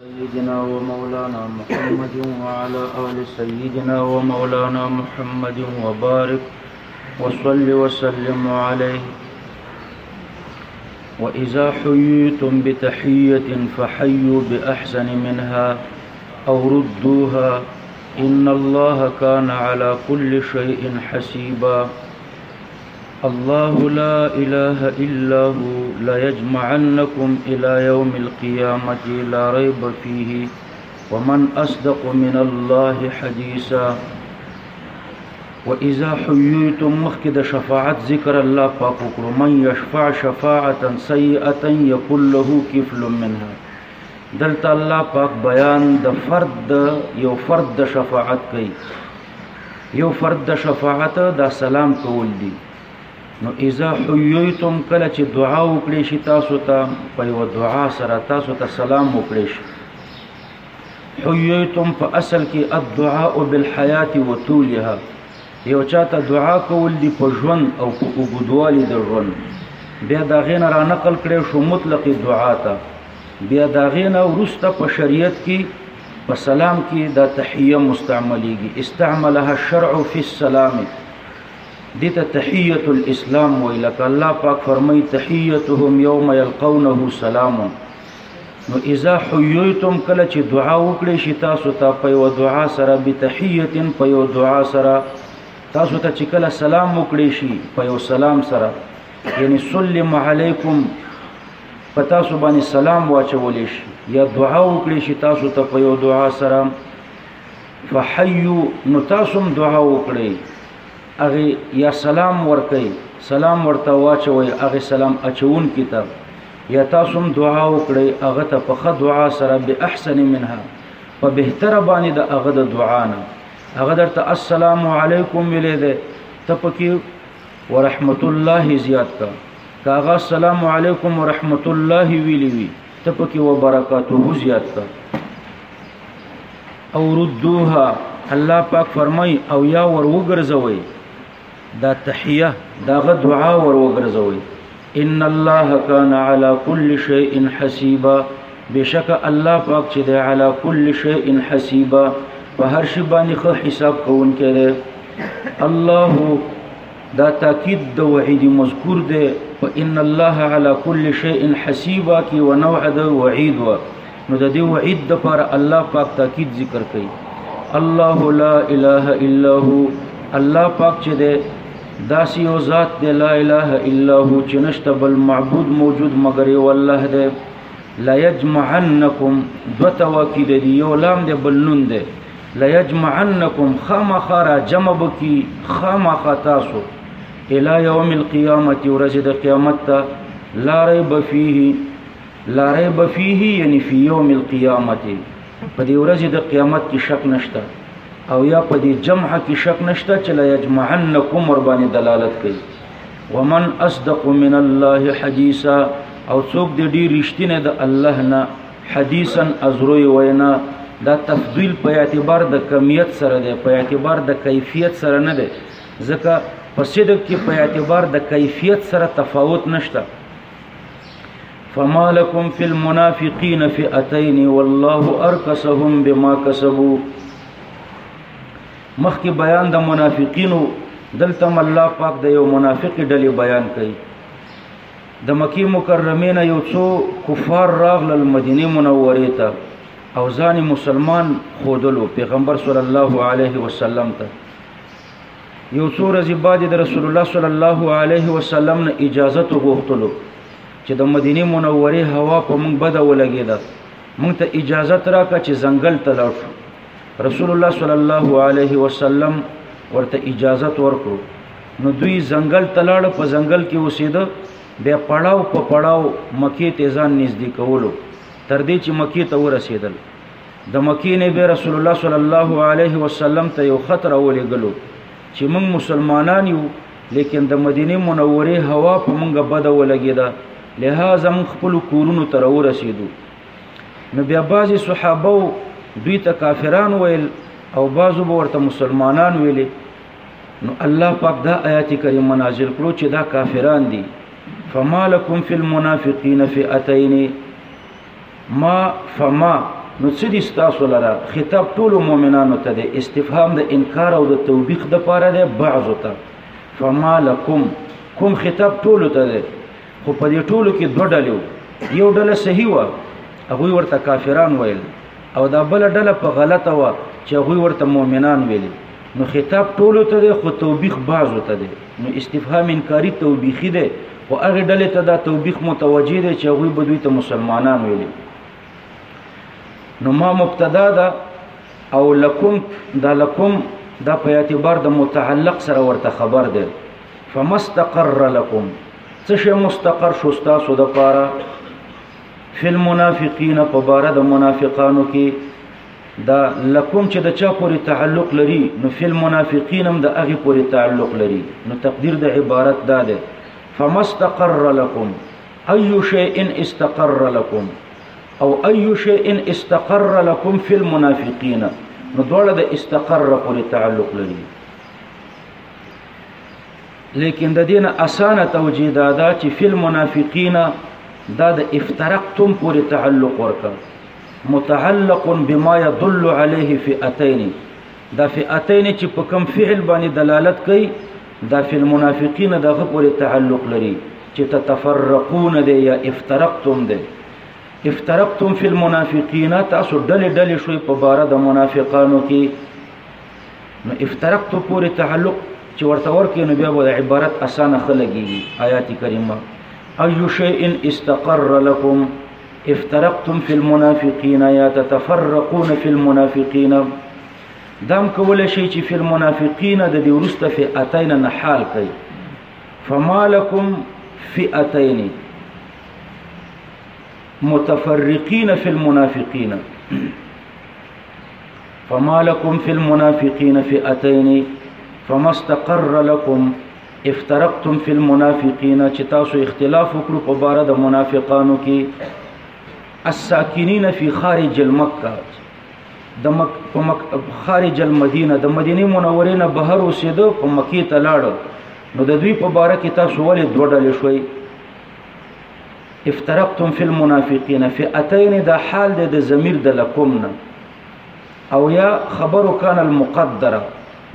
سيدنا ومولانا محمد وعلى آل سيدنا ومولانا محمد وبارك وصل وسلم عليه وإذا حييتم بتحية فحيوا بأحسن منها أو ردوها إن الله كان على كل شيء حسيباً الله لا إله إلا هو لا يجمعنكم إلى يوم القيامة لا ريب فيه ومن أصدق من الله حديثا وإذا حييتم مخد شفاعت ذكر الله فاقكر من يشفع شفاعة سيئة يكون له كفل منها دلتا الله پاک بیان د فرد یو فرد شفاعت کوي یو فرد د شفاعت د سلام کول دي نو اذا حییتم کله چې دعا وکړي شي تاسو ته په یو دعا سره تاسو ته سلام وکړي شي حییتم په اصل کې الدعاء بالحیات وطولها یو چاته دعا کول دي په ژوند او په وګدوالي د ژوند بیا دا غین را نقل کړي شو مطلق دعا ته بیا دا غین ورسته په شریعت کې په سلام کې دا تحیه مستعملېږي استعملها الشرع فی السلام دې ته تحیه الاسلام وی لکه الله پاک فرمایي تحیتهم یوم یلقونه سلام نو اذا حییتم کله چې دعا وکړي شي تاسو ته په یو دعا سره به تحیه په یو دعا سره تاسو ته چې کله سلام وکړي شي په یو سلام سره یعنی سلم علیکم په تاسو باندې سلام واچول شي یا دعا وکړي شي تاسو ته په یو دعا سره فحیو نو تاسو هم دعا وکړي هغه یا سلام ورکړي سلام ورته واچوي هغه سلام اچون کتاب یا تاسو هم دعا وکړي هغه ته په خ دعا سره به احسن منها په بهتره باندې د هغه د دعا نه هغه درته السلام علیکم ویلې ده ته پکې ورحمت الله زیات کا کاغه السلام علیکم ورحمت الله ویلی وی ته پکې وبرکاته زیات کا او ردوها الله پاک فرمای او یا ور وګرځوي دا تحیه دا غ دعا ور وګرځوي ان الله کان علی کل شیء حسیبا بشک الله پاک چې دی علی کل شیء حسیبا په هر شی باندې خو حساب کوونکی دی الله دا تاکید د وعید مذکور دی په ان الله علی کل شیء حسیبا کې ونوع د وعید و نو د دې وعید د پر الله پاک تاکید ذکر کړي الله لا اله الا هو الله پاک چې دی داسې یو ذات دی لا اله الا هو چې نشته بل معبود موجود مګر یو الله دی لا یجمعنکم دو توکی د یو لام دی بل نون دی لا یجمعنکم خامخا را جمع بکی خامخا تاسو الی یوم القیامه ورځ د قیامت ته لا ریب فیه لا ریب فیه یعنی فی یوم القیامه په دې ورځ د قیامت کې شک نشته او یا په دې جمع کې شک نشته چې لا یجمعنکم ور باندې دلالت کوي ومن اصدق من الله حدیثا او څوک دې ډیر رښتینه د الله نه حدیثا ازروی وینا دا تفضیل په اعتبار د کمیت سره دی په اعتبار د کیفیت سره نه دی ځکه په صدق کې په اعتبار د کیفیت سره تفاوت نشته فما لكم في المنافقين فئتين والله اركسهم بما كسبوا مخکې بیان د منافقینو دلته الله پاک د یو منافق ډلې بیان کړي د مکی مکرمه نه یو څو کفار راغلل مدینه منوره ته او ځان مسلمان خودلو پیغمبر صلی الله علیه وسلم ته یو څو ورځې بعد د رسول الله صلی الله علیه وسلم نه اجازه تو غوښتلو چې د مدینه منورې هوا په موږ بده ولګېده موږ ته اجازه راکړه چې ځنګل ته لاړ شو رسول الله صلی الله علیه وسلم ورته اجازه ورکړو نو دوی ځنګل ته لاړ په ځنګل کې اوسېده بیا پړاو په پړاو مکې ته ځان نږدې کولو تر دې چې مکې ته ورسېدل د مکی نبی رسول الله صلی الله علیه وسلم ته یو خط راولېږلو چې موږ مسلمانان یو لیکن د مدینه منورې هوا په موږ بده ولګېده لهذا موږ خپل کورونو ته راورسېدو نو بیا بعضې صحابه دوی ته کافران ویل او بعضو به ورته مسلمانان ویلې نو الله پاک دا آیات کریمه نازل کړو چې دا کافران دي فما لكم في المنافقين فئتين ما فما نو څه دي ستاسو لره خطاب ټول مؤمنانو ته دی استفهام د انکار او د توبیخ د پاره دی بعضو ته فما لکم کوم خطاب ټول ته دی خو په دې ټولو کې دوه ډلې یو ډله صحیح و هغه ورته کافران ویل او دا بل ډله په غلطه و چې هغه ورته مؤمنان ویل نو خطاب ټولو ته دی خو توبیخ بعضو ته دی نو استفهام انکاری توبیخی دی خو هغه ډلې ته دا توبیخ متوجه دی چې هغه به دوی ته مسلمانان ویلي نو ما مبتدا ده او لکم دا لکم دا په اعتبار د متعلق سره ورته خبر دی فمستقر لكم څه شی مستقر شو تاسو د پاره فل منافقین په بار د منافقانو کې دا لکم چې د چا پورې تعلق لري نو فی المنافقین هم د هغې پورې تعلق لري نو تقدیر د عبارت دا دی فمستقر لکم ای شیء استقر لکم او ای شیء استقر لکم فی المنافقین نو دواړه د استقر پورې تعلق لري لیکن د دین اسانه توجیه دا ده چې فی المنافقین دا د افترقتم پورې تعلق ورکړي متعلق بما يدل عليه فئتين دا فئتين چې په کوم فعل باندې دلالت کوي دا فی المنافقین دغه پورې تعلق لري چې تتفرقون دی یا افترقتم دی افترقتم فی المنافقین تاسو ډلې ډلې شوي په باره د منافقانو کې نو افترقتو پورې تعلق چې ورته ورکې نو بیا به عبارت اسانه خلګي آیات کریمه ایو شیء استقر لكم افترقتم في المنافقين يا تتفرقون في المنافقين دام کول شيء في المنافقين د دې ورسته فئتین نه فما لكم فئتين متفرقين في المنافقين فما لكم في المنافقين فئتين فما استقر لكم افترقتم فی المنافقین چې تاسو اختلاف وکړو په بار د منافقانو کې الساکینین فی خارج المکه د مک په مک خارج المدینه د مدینه منوره نه بهر اوسېدو په مکی ته لاړو نو د دوی په بار کې تاسو ولې دوه ډلې شوي افترقتم فی المنافقین فئتین د حال د ضمیر د لکم نه او یا خبر کان المقدره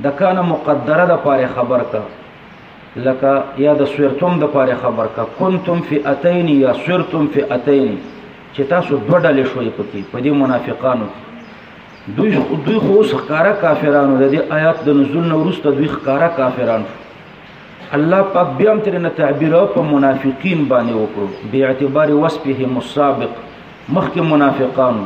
د کان مقدره د پاره خبر کا لکه یا د سورتم د پاره خبر کا کنتم فی اتین یا سورتم فی اتین چې تاسو دوه ډلې شوي پکې په دې منافقانو کې دوی دوی خو اوس ښکارا کافرانو د دې آیات د نزول نه وروسته دوی ښکارا کافران شو الله پاک بیا هم ترنه تعبیر په منافقین باندې وکړو به اعتبار وصفهم السابق مخکې منافقانو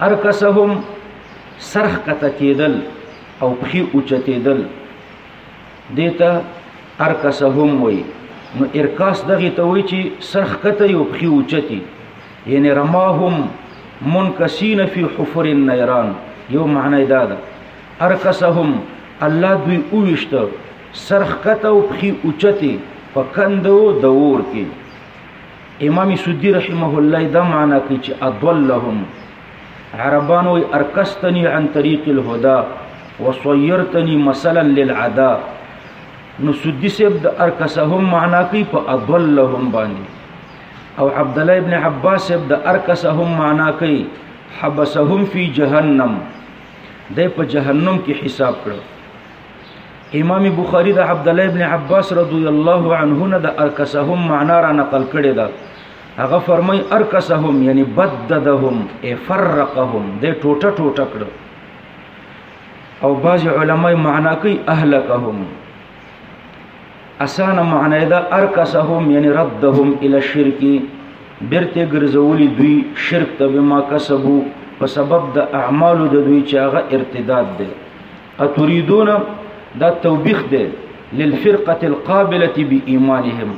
هر کس هم سرخ کته کېدل او پخې اوچتېدل دې ته هر کس هم وایي نو ارکاس دغه ته وایي چې سرخ کته یو پخې اوچتي یعنی رماهم منکسین فی حفر النیران یو معنی دا ده هر کس هم الله دوی اووشت سرخ کته او پخې اوچتي په کندو د اور کې امام سودی رحمه الله دا معنا کوي چې اضلهم عربانو ارکستنی عن طریق الهدى وصيرتني مثلا للعدا نو سودی صاحب د ارکسهم معنا کوي په اضلهم باندې او عبد الله ابن عباس صاحب د ارکسهم معنا کوي حبسهم فی جهنم د په جهنم کې حساب کړو امام بخاری د عبد الله ابن عباس رضی الله عنهما د ارکسهم معنا را نقل کړی دا هغه فرمای ارکسهم یعنی بددهم ای فرقهم د ټوټه ټوټه کړ او بعض علماء معنا کوي اهلکهم اسان معنا دا ارکسهم یعنی ردهم الی الشرک برته ګرځولی دوی شرک ته بما کسبو په سبب د اعمالو د دوی چې هغه ارتداد دی اتريدون دا توبیخ دی للفرقه القابله بايمانهم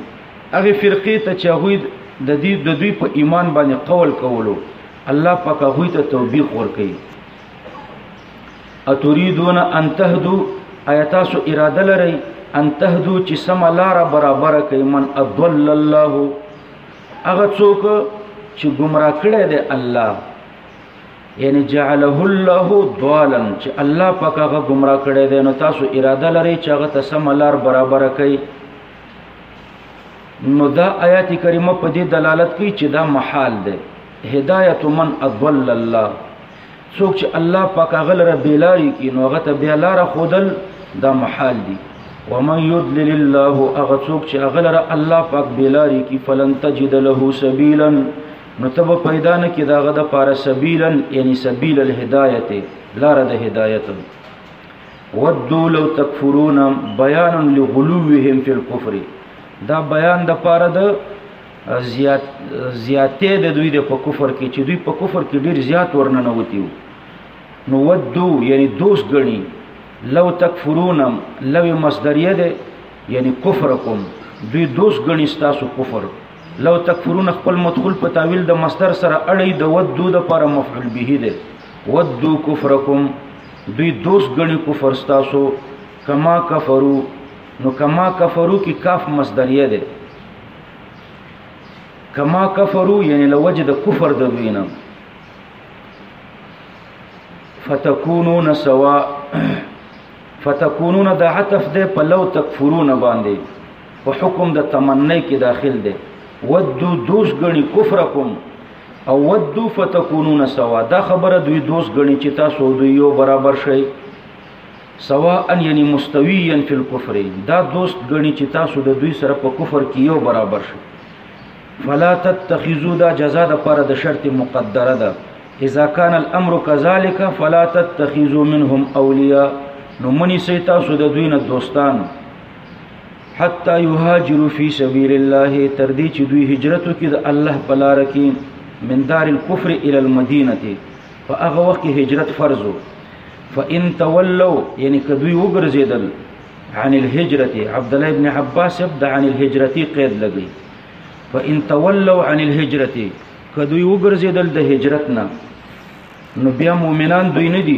هغه فرقه ته چې هغه د دې د دوی په ایمان باندې قول کولو الله پاک هغه ته توبیخ ورکړي اتريدون ان تهدو ايتاسو اراده لري ان تهدو چې سم لار برابر کوي من اضل الله هغه څوک چې گمراه کړي دي الله یعنی جعله الله ضالا چې الله پاک هغه گمراه کړي دی نو تاسو اراده لرئ چې هغه ته سم لار برابر کړئ نو دا آیات کریمه په دې دلالت کوي چې دا محال دی هدایت من اضل الله څوک چې الله پاک هغه لره بیلاری کی نو هغه ته بیا لار خودل دا محال دی ومن يضلل الله اغه څوک چې هغه لره الله پاک بیلاری کی فلن تجد له سبیلا نو ته به پیدا نه کې د هغه دپاره سبیلا یعنی سبیل الهدایت لاره د هدایت ودو لو تکفرون بیان لغلوهم فی الكفر دا بیان د پاره د زیات زیاتې د دوی د په کفر کې چې دوی په کفر کې ډیر زیات ورننه وتیو نو ودو یعنی دوست غنی لو تکفرون لو مصدریه ده یعنی کفرکم دوی دوست غنی ستاسو کفر لو تکفرون خپل مدخول په تاویل د مصدر سره اړی د ودو د پر مفعول به دی ودو کفرکم دوی دوست غنی کفر ستاسو کما کفرو نو کما کفرو کی کاف مصدریه ده کما کفرو یعنی لوجه د کفر د دوی نه فتكونون سوا فتكونون د عطف ده په لو تکفرون باندې په حکم د تمنی کې داخل دی ودو دوس غني کفرکم او ودو فتكونون سوا دا خبره دوی دوس غني چې تاسو دوی یو برابر شئ سواء یعنی مستویا فی الكفر دا دوست غني چې تاسو د دوی سره په کفر کې یو برابر شئ فلا تتخذوا دا جزاء د پر د شرط مقدره ده اذا كان الامر كذلك فلا تتخذوا منهم اولیاء نو منی سي تاسو د دوی نه دوستان حتا یهاجروا فی سبیل الله تر دې چې دوی هجرت وکړي د الله په لار کې من دار الكفر الى المدینه په هغه وخت کې هجرت فرض وو فان تولوا یعنی کدوی وګرځیدل عن الهجرة عبد الله بن عباس يبدا عن الهجرة قید لګی فان تولوا عن الهجرة کدوی وګرځیدل د هجرت نه نو بیا مؤمنان دوی نه دي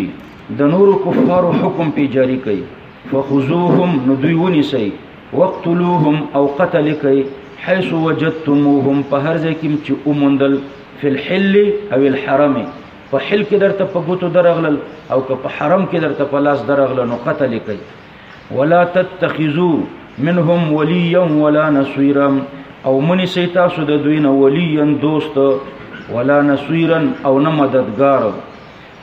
د نورو کفارو حکم پی جاری کوي فخذوهم نو دوی ونیسي وقتلوهم او قتل کوي حيث وجدتموهم په هر ځای کې چې اومندل فی الحل او الحرم په حل کې درته په ګوتو درغلل او که په حرم کې درته په لاس درغلل نو قتل کوي ولا تتخذو منهم وليا ولا نصيرا او منی سی تاسو د دوی نه وليا دوست ولا نصيرا او نه مددگار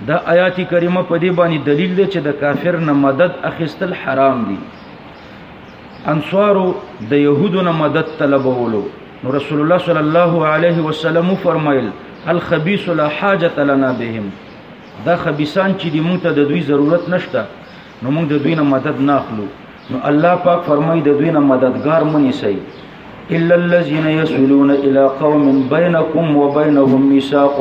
دا آیات کریمه په دې باندې دلیل دی چې د کافر نه مدد اخیستل حرام دي انصارو د يهودو نه مدد طلبولو نو رسول الله صلی الله علیه وسلم فرمایل الخبيث لا حاجت لنا بهم دا خبيسان چې د مونږ ته د دوی ضرورت نشته نو موږ د دوی نه مدد نه اخلو نو الله پاک فرمای د دوی نه مددگار منی سي الا الذين يصلون الى قوم بينكم وبينهم ميثاق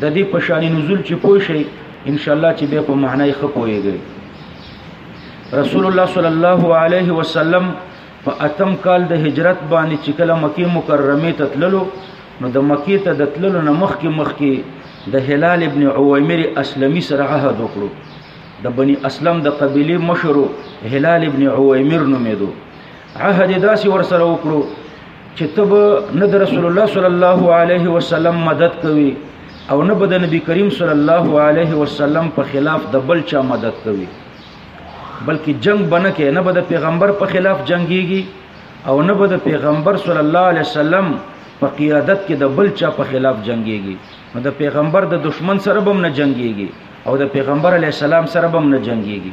د دې په شان نزول چې پوه شي ان شاء الله چې به په معنی ښه پويږي رسول الله صلی الله علیه وسلم په اتم کال د هجرت باندې چې کله مکه مکرمه ته تللو نو د مکه ته د تللو نه مخکې مخکې د هلال ابن عویمر اسلمي سره عهد وکړو د بني اسلم د قبيلي مشر هلال ابن عويمر نومېدو عهد داسې ورسره وکړو چې تب نه د رسول الله صلی الله علیه وسلم مدد کوي او نه به د نبی کریم صلی الله علیه وسلم په خلاف د بل چا مدد کوي بلکې جنگ بنه کې نه به د پیغمبر په خلاف جنگيږي او نه به د پیغمبر صلی الله علیه وسلم په قیادت کې د بل چا په خلاف جنگيږي نو د پیغمبر د دشمن سره به نه جنگيږي او د پیغمبر علی السلام سره بم نه جنگيږي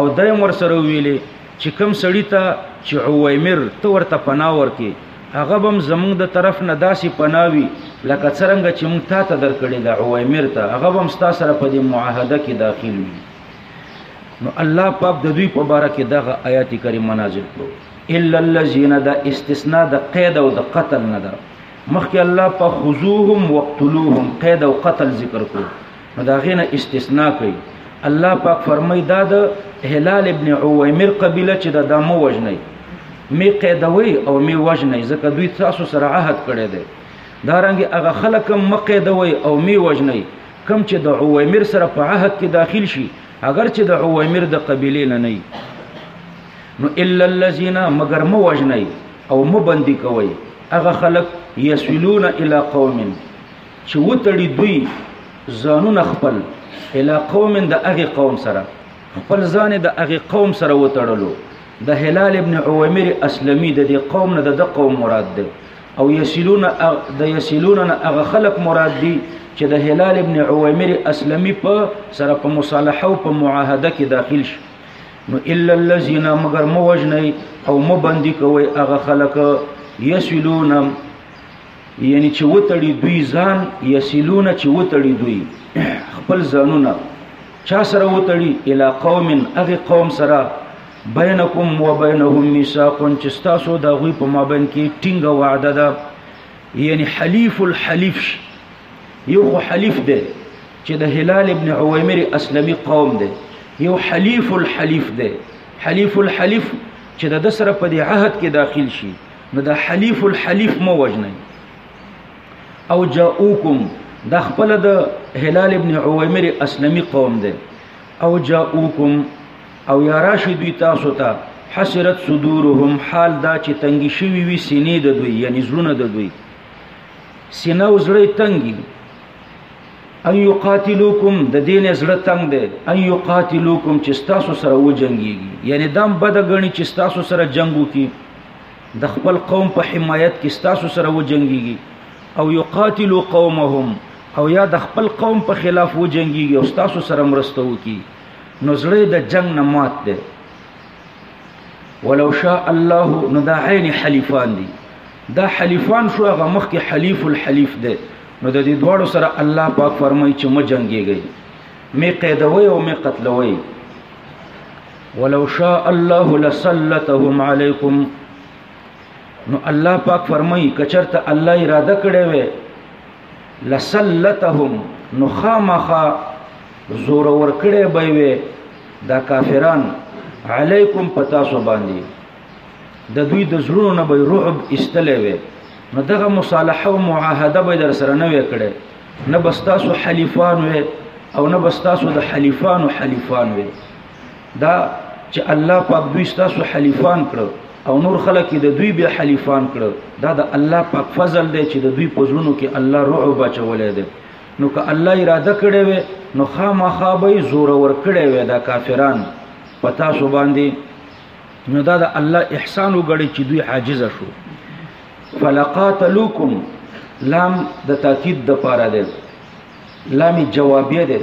او دیم ور سره ویلي چې کوم سړی ته چې عویمر ته ورته پناه ورکې هغه بم زمونږ د طرف نه داسې پناوي لکه څرنګه چې مونږ تا ته درکړې ده عویمر ته هغه بم ستا سره په دې معاهده کې داخل وي نو الله پاک د دوی په باره کې دغه آیات کریمه نازل کړو الا الذين دا استثناء د قید او د قتل نه ده مخکې الله په خذوهم وقتلوهم قید او قتل ذکر کړو نو دا غینه استثناء کوي الله پاک فرمای دا د هلال ابن عویمر قبیله چې د دمو وجنی می قیدوي او می وجنی ځکه دوی تاسو سره عهد کړی دی دا رنګ هغه خلک هم مقیدوي او می وجنی کم چې د عویمر سره په عهد کې داخل شي اگر چې د عویمر د قبیله نه نه نو الا الذين مگر مو وجنی او مو بندي کوي هغه خلک یسلون الی قوم چې وتړي دوی ځانونه خپل الی قوم د هغه قوم سره خپل ځان د هغه قوم سره وتړلو د هلال ابن عویمر اسلمی د دې قوم نه د قوم مراد ده او یسلون د یسلون هغه خلق مراد دي چې د هلال ابن عویمر اسلمی په سره په مصالحه او په معاهده کې داخل شي نو الا الذين مگر مو وجنی او مو بندي کوي هغه خلک يسلون یعنی چې وتړي دوی ځان يسلون چې وتړي دوی خپل ځانونه چا سره وتړي الی قوم هغه قوم سره بینکم و بینهم میثاق چې تاسو د غوی په مابین کې ټینګ وعده ده یعنی حلیف الحلیف یو خو حلیف ده چې د هلال ابن عویمر اسلمی قوم دی یو حلیف الحلیف دی حلیف الحلیف چې د سره په دې عهد کې داخل شي نو د حلیف الحلیف مو وجنه او جاءوکم د خپل د هلال ابن عویمر اسلمی قوم دی او جاءوکم او یا راشد وی تاسو ته حسرت صدورهم حال دا چې تنګي شوی وی سینې د دوی یعنی زړونه د دوی سینه او زړه تنګي ان یقاتلوکم د دین زړه تنگ دی ان یقاتلوکم چې تاسو سره و جنگيږي یعنی دام بد غني چې تاسو سره جنگ وکي د خپل قوم په حمایت کې تاسو سره و جنگيږي او یقاتلو قومهم او یا د خپل قوم په خلاف و جنگيږي او تاسو سره مرسته وکي نو زړه د جنگ نه مات دی ولو شاء الله نو دا عین حلیفان دي دا حلیفان شو هغه مخکې حلیف الحلیف دی نو د دې دواړو سره الله پاک فرمایي چې م جنگيږي می قیدوي او می قتلوي ولو شاء الله لسلتهم علیکم نو الله پاک فرمایي کچرته الله اراده کړې وي لسلتهم نو خامخا زور ور کړې به وي دا کافران علیکم پتا سو باندې د دوی د زړونو نه به رعب استلې وي نو دغه مصالحه او معاهده به در سره نه وکړي نه بستاسو حلیفان وي او نه بستاسو د حلیفانو حلیفان وي دا چې الله پاک دوی ستاسو حلیفان کړو او نور خلک د دوی به حلیفان کړو دا د الله پاک فضل دی چې د دوی په زړونو کې الله رعب اچولې دی نو که الله اراده کړې وي نو خامخا به زور ور کړې وي دا کافران پتا سو باندې نو دا د الله احسان وګړي چې دوی عاجز شو فلقاتلوکم لام د تاکید د پاره ده لام جوابیه ده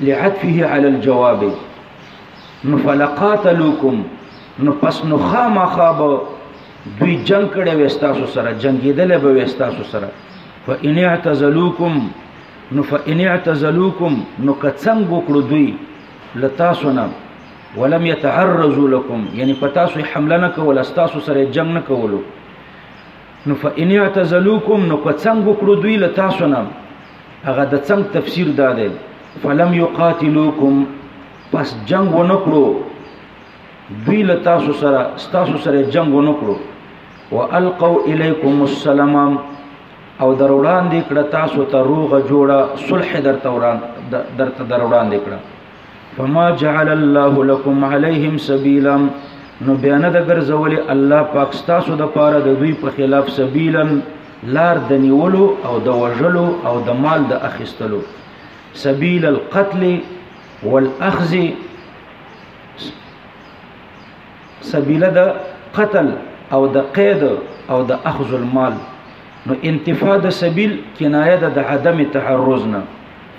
لعطفه على الجواب نو فلقاتلوکم نو پس نو خامخاب دوی جنگ کړي وستاسو سره جنگیدل به وستاسو سره فإن اعتزلوکم نو فإن اعتزلوکم نو کڅنګ وکړو دوی لتاسو نه ولم يتعرضوا لكم یعنی پتا سو حمله نه کول استاسو سره جنگ نه کولو نو فإن اعتزلوكم نو که څنګه وکړو دوی له تاسو نه هغه د څنګه تفسیر دا دی فلم يقاتلوكم پس جنگ و نکړو دوی له تاسو سره تاسو سره جنگ و نکړو والقوا اليكم السلام او دروړان دې کړه تاسو ته روغه جوړه صلح درته وران درته دروړان دې کړه فما جعل الله لكم عليهم سبيلا نو بیا نه د ګرځولې الله پاک ستاسو د پاره د دوی په خلاف سبیلا لار د نیولو او د وژلو او د مال د اخیستلو سبیل القتل والاخذ سبیل د قتل او د قید او د اخذ المال نو انتفاع د سبیل کنایه د عدم تعرض نه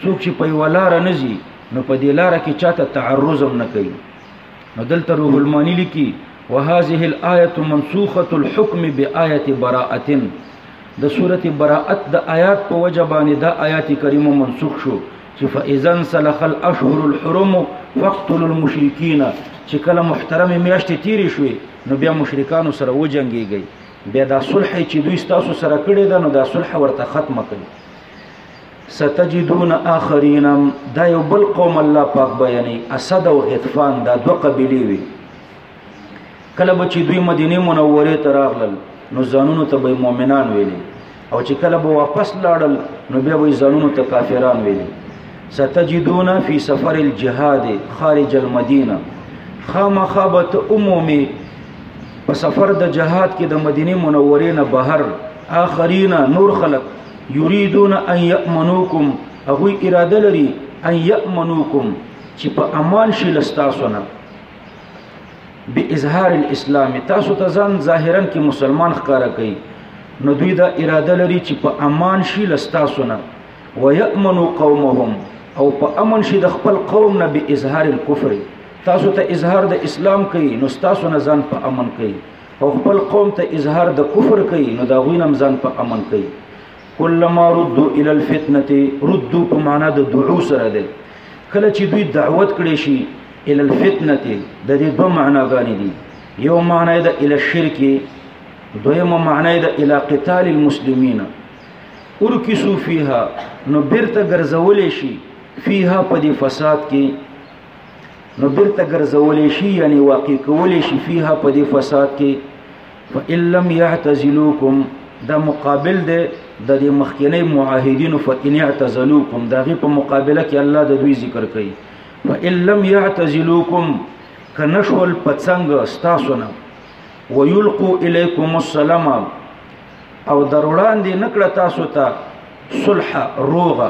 څوک چې په یو لار نه ځي نو په دې لار کې چاته تعرض هم نه کوي نو دلته روح المانی لیکي وهذه الايه منسوخه الحكم بايه براءه د سوره براءت د آیات په وجه باندې دا آیات کریمه منسوخ شو چې فاذا سلخ الاشهر الحرم فاقتلوا المشرکین چې کله محترم میاشتې تیرې شوې نو بیا مشرکانو سره وجنګیږي بیا دا صلح چې دوی تاسو سره کړی دا نو دا صلح ورته ختمه کړي ستجدون اخرین دا یو بل قوم الله پاک بیانې اسد او غطفان دا دوه قبیلې وي کله به چې دوی مدینه منوره ته راغلل نو ځانونو ته به مؤمنان ویلي او چې کله به واپس لاړل نو بیا به ځانونو ته کافران ویلي ستجدون فی سفر الجهاد خارج المدینه خامخابت عمومي په سفر د جهاد کې د مدینه منورې نه بهر آخرینا نور خلک یریدون ان یامنوکم هغه اراده لري ان یامنوکم چې په امان شي لستاسو نه به اظهار الاسلام تاسو ته ځان ظاهرا کې مسلمان ښکارا کوي نو دوی دا اراده لري چې په امان شي لستاسو نه ويأمنوا قومهم او په امن شي د خپل قوم نه به اظهار الكفر تاسو ته اظهار د اسلام کوي نو تاسو نه ځان په امن کوي او خپل قوم ته اظهار د کفر کوي نو دا غوی نم ځان په امن کوي کله ما ردو ال الفتنه ردو په معنا د دعو سره ده کله چې دوی دعوت کړي شي ال الفتنه د دې دوه معناګانې دي یو معنی د ال الشرک دویمه معنی د ال قتال المسلمین ورکسو فيها نو بیرته ګرځول شي فيها په دې فساد کې نو بیرته ګرځولې شي یعنی واقع کولې شي فيها په دې فساد کې فإن لم يعتزلوكم دا مقابل دی د دې مخکنی معاهدین فإن يعتزلوكم دا غي په مقابله کې الله د دوی ذکر کوي فإن لم يعتزلوكم کنشول پڅنګ ستاسو نه ويلقوا اليكم السلام او دروړان دي نکړه تاسو ته صلح روغه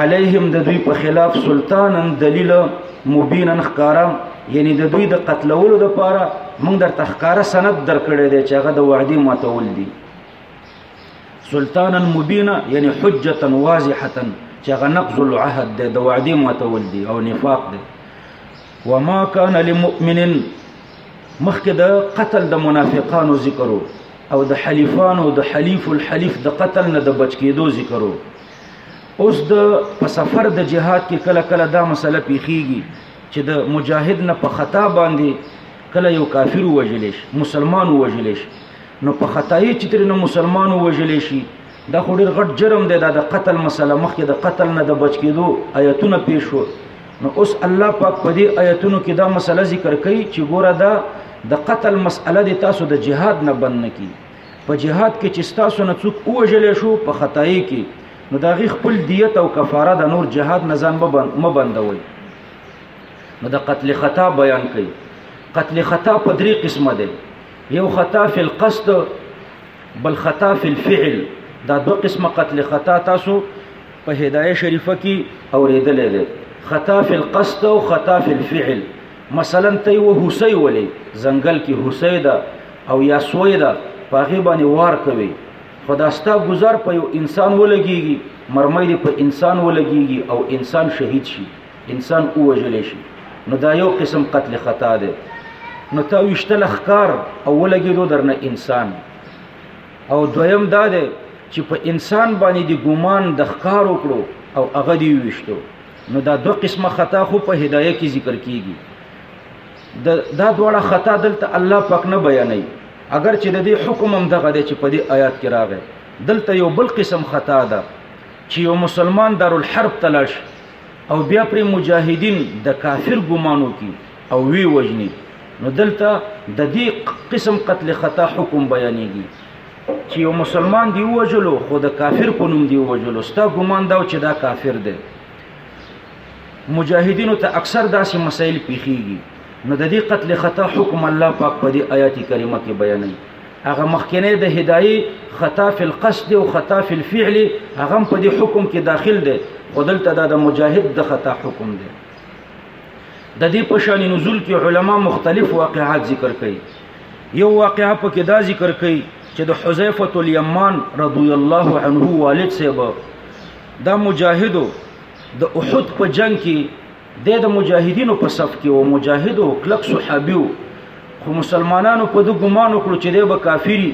علیهم د دوی په خلاف سلطانا دلیل مبینا خکارا یعنی د دوی د قتلولو د پاره موږ در تخکارا سند درکړی دی چې هغه د وعده ماتول دي سلطانا مبینا یعنی حجتا واضحه چې هغه نقض العهد دی د وعده ماتول دي او نفاق دی وما كان لمؤمن مخکې د قتل د منافقانو ذکرو او د حلیفانو د حلیف الحلیف د قتل نه د بچ کېدو ذکرو اوس د په سفر د جهاد کې کله کله دا مسله پیخیږي چې د مجاهد نه په خطا باندې کله یو کافر وجل شي مسلمان وجل شي نو په خطای چې تر نه مسلمان وجل شي دا خو ډیر غټ جرم دی دا د قتل مسله مخکې د قتل نه د بچ کېدو آیتونه پیښ شو نو اوس الله پاک په دې آیتونو کې دا مسله ذکر کوي چې ګوره دا د قتل مسله د تاسو د جهاد نه بند نه کی په جهاد کې چې تاسو نه څوک وژل شو په خدای کې نو دا غي خپل دیت او کفاره د نور جهاد نزان م بندوي نو د قتل خطا بیان کړي قتل خطا په درې قسمه ده یو خطا فی القصد بل خطا فی الفعل دا دو قسمه قتل خطا تاسو په هدايه شریفه کې اوریدلې ده خطا فی القصد او خطا فی الفعل مثلا ته وهوسی ولې زنګل کې هوسی ده او یا سوی ده په هغې باندې وار کوي خو دا ستا ګزار په یو انسان ولګېږي مرمۍ دې په انسان ولګېږي او انسان شهید شي انسان ووژل شي نو دا یو قسم قتل خطا دی نو تا ویشتل ښکار او ولګېدو درنه انسان او دویم دا دی چې په انسان باندې د ګومان د ښکار وکړو او هغه دی ویشتو نو دا دوه قسمه خطا خو په هدايه کې ذکر کیږي د دا دواړه خطا دلته الله پاک نه بیانوي اگر چې د دې حکم هم دغه دی چې په دې آیات کې راغی دلته یو بل قسم خطا ده چې یو مسلمان دارالحرب ته لاړ او بیا پرې مجاهدین د کافر ګمانو کی او وی وجنی نو دلته د دې قسم قتل خطا حکم بیانېږي چې یو مسلمان دی وجلو خو د کافر په نوم دی وجلو ستا ګمان دا چې دا کافر دی مجاهدینو ته اکثر داسې مسائل پیخیږي نو د دې قتل خطا حکم الله پاک په دې آیات کریمه کې بیانوي هغه مخکنه د هدايه خطا فی القصد او خطا فی الفعل هغه په دې حکم کې داخل دی خودلته دا د مجاهد د خطا حکم دی د دې په شان نزول کې علما مختلف واقعات ذکر کوي یو واقعه په کې دا ذکر کوي چې د حذیفه الیمان رضی الله عنه والد سیبه دا مجاهدو د احد په جنګ کې د د مجاهدینو په صف کې و مجاهدو کلک صحابي و خو مسلمانانو په د ګمان وکړو چې دی به کافری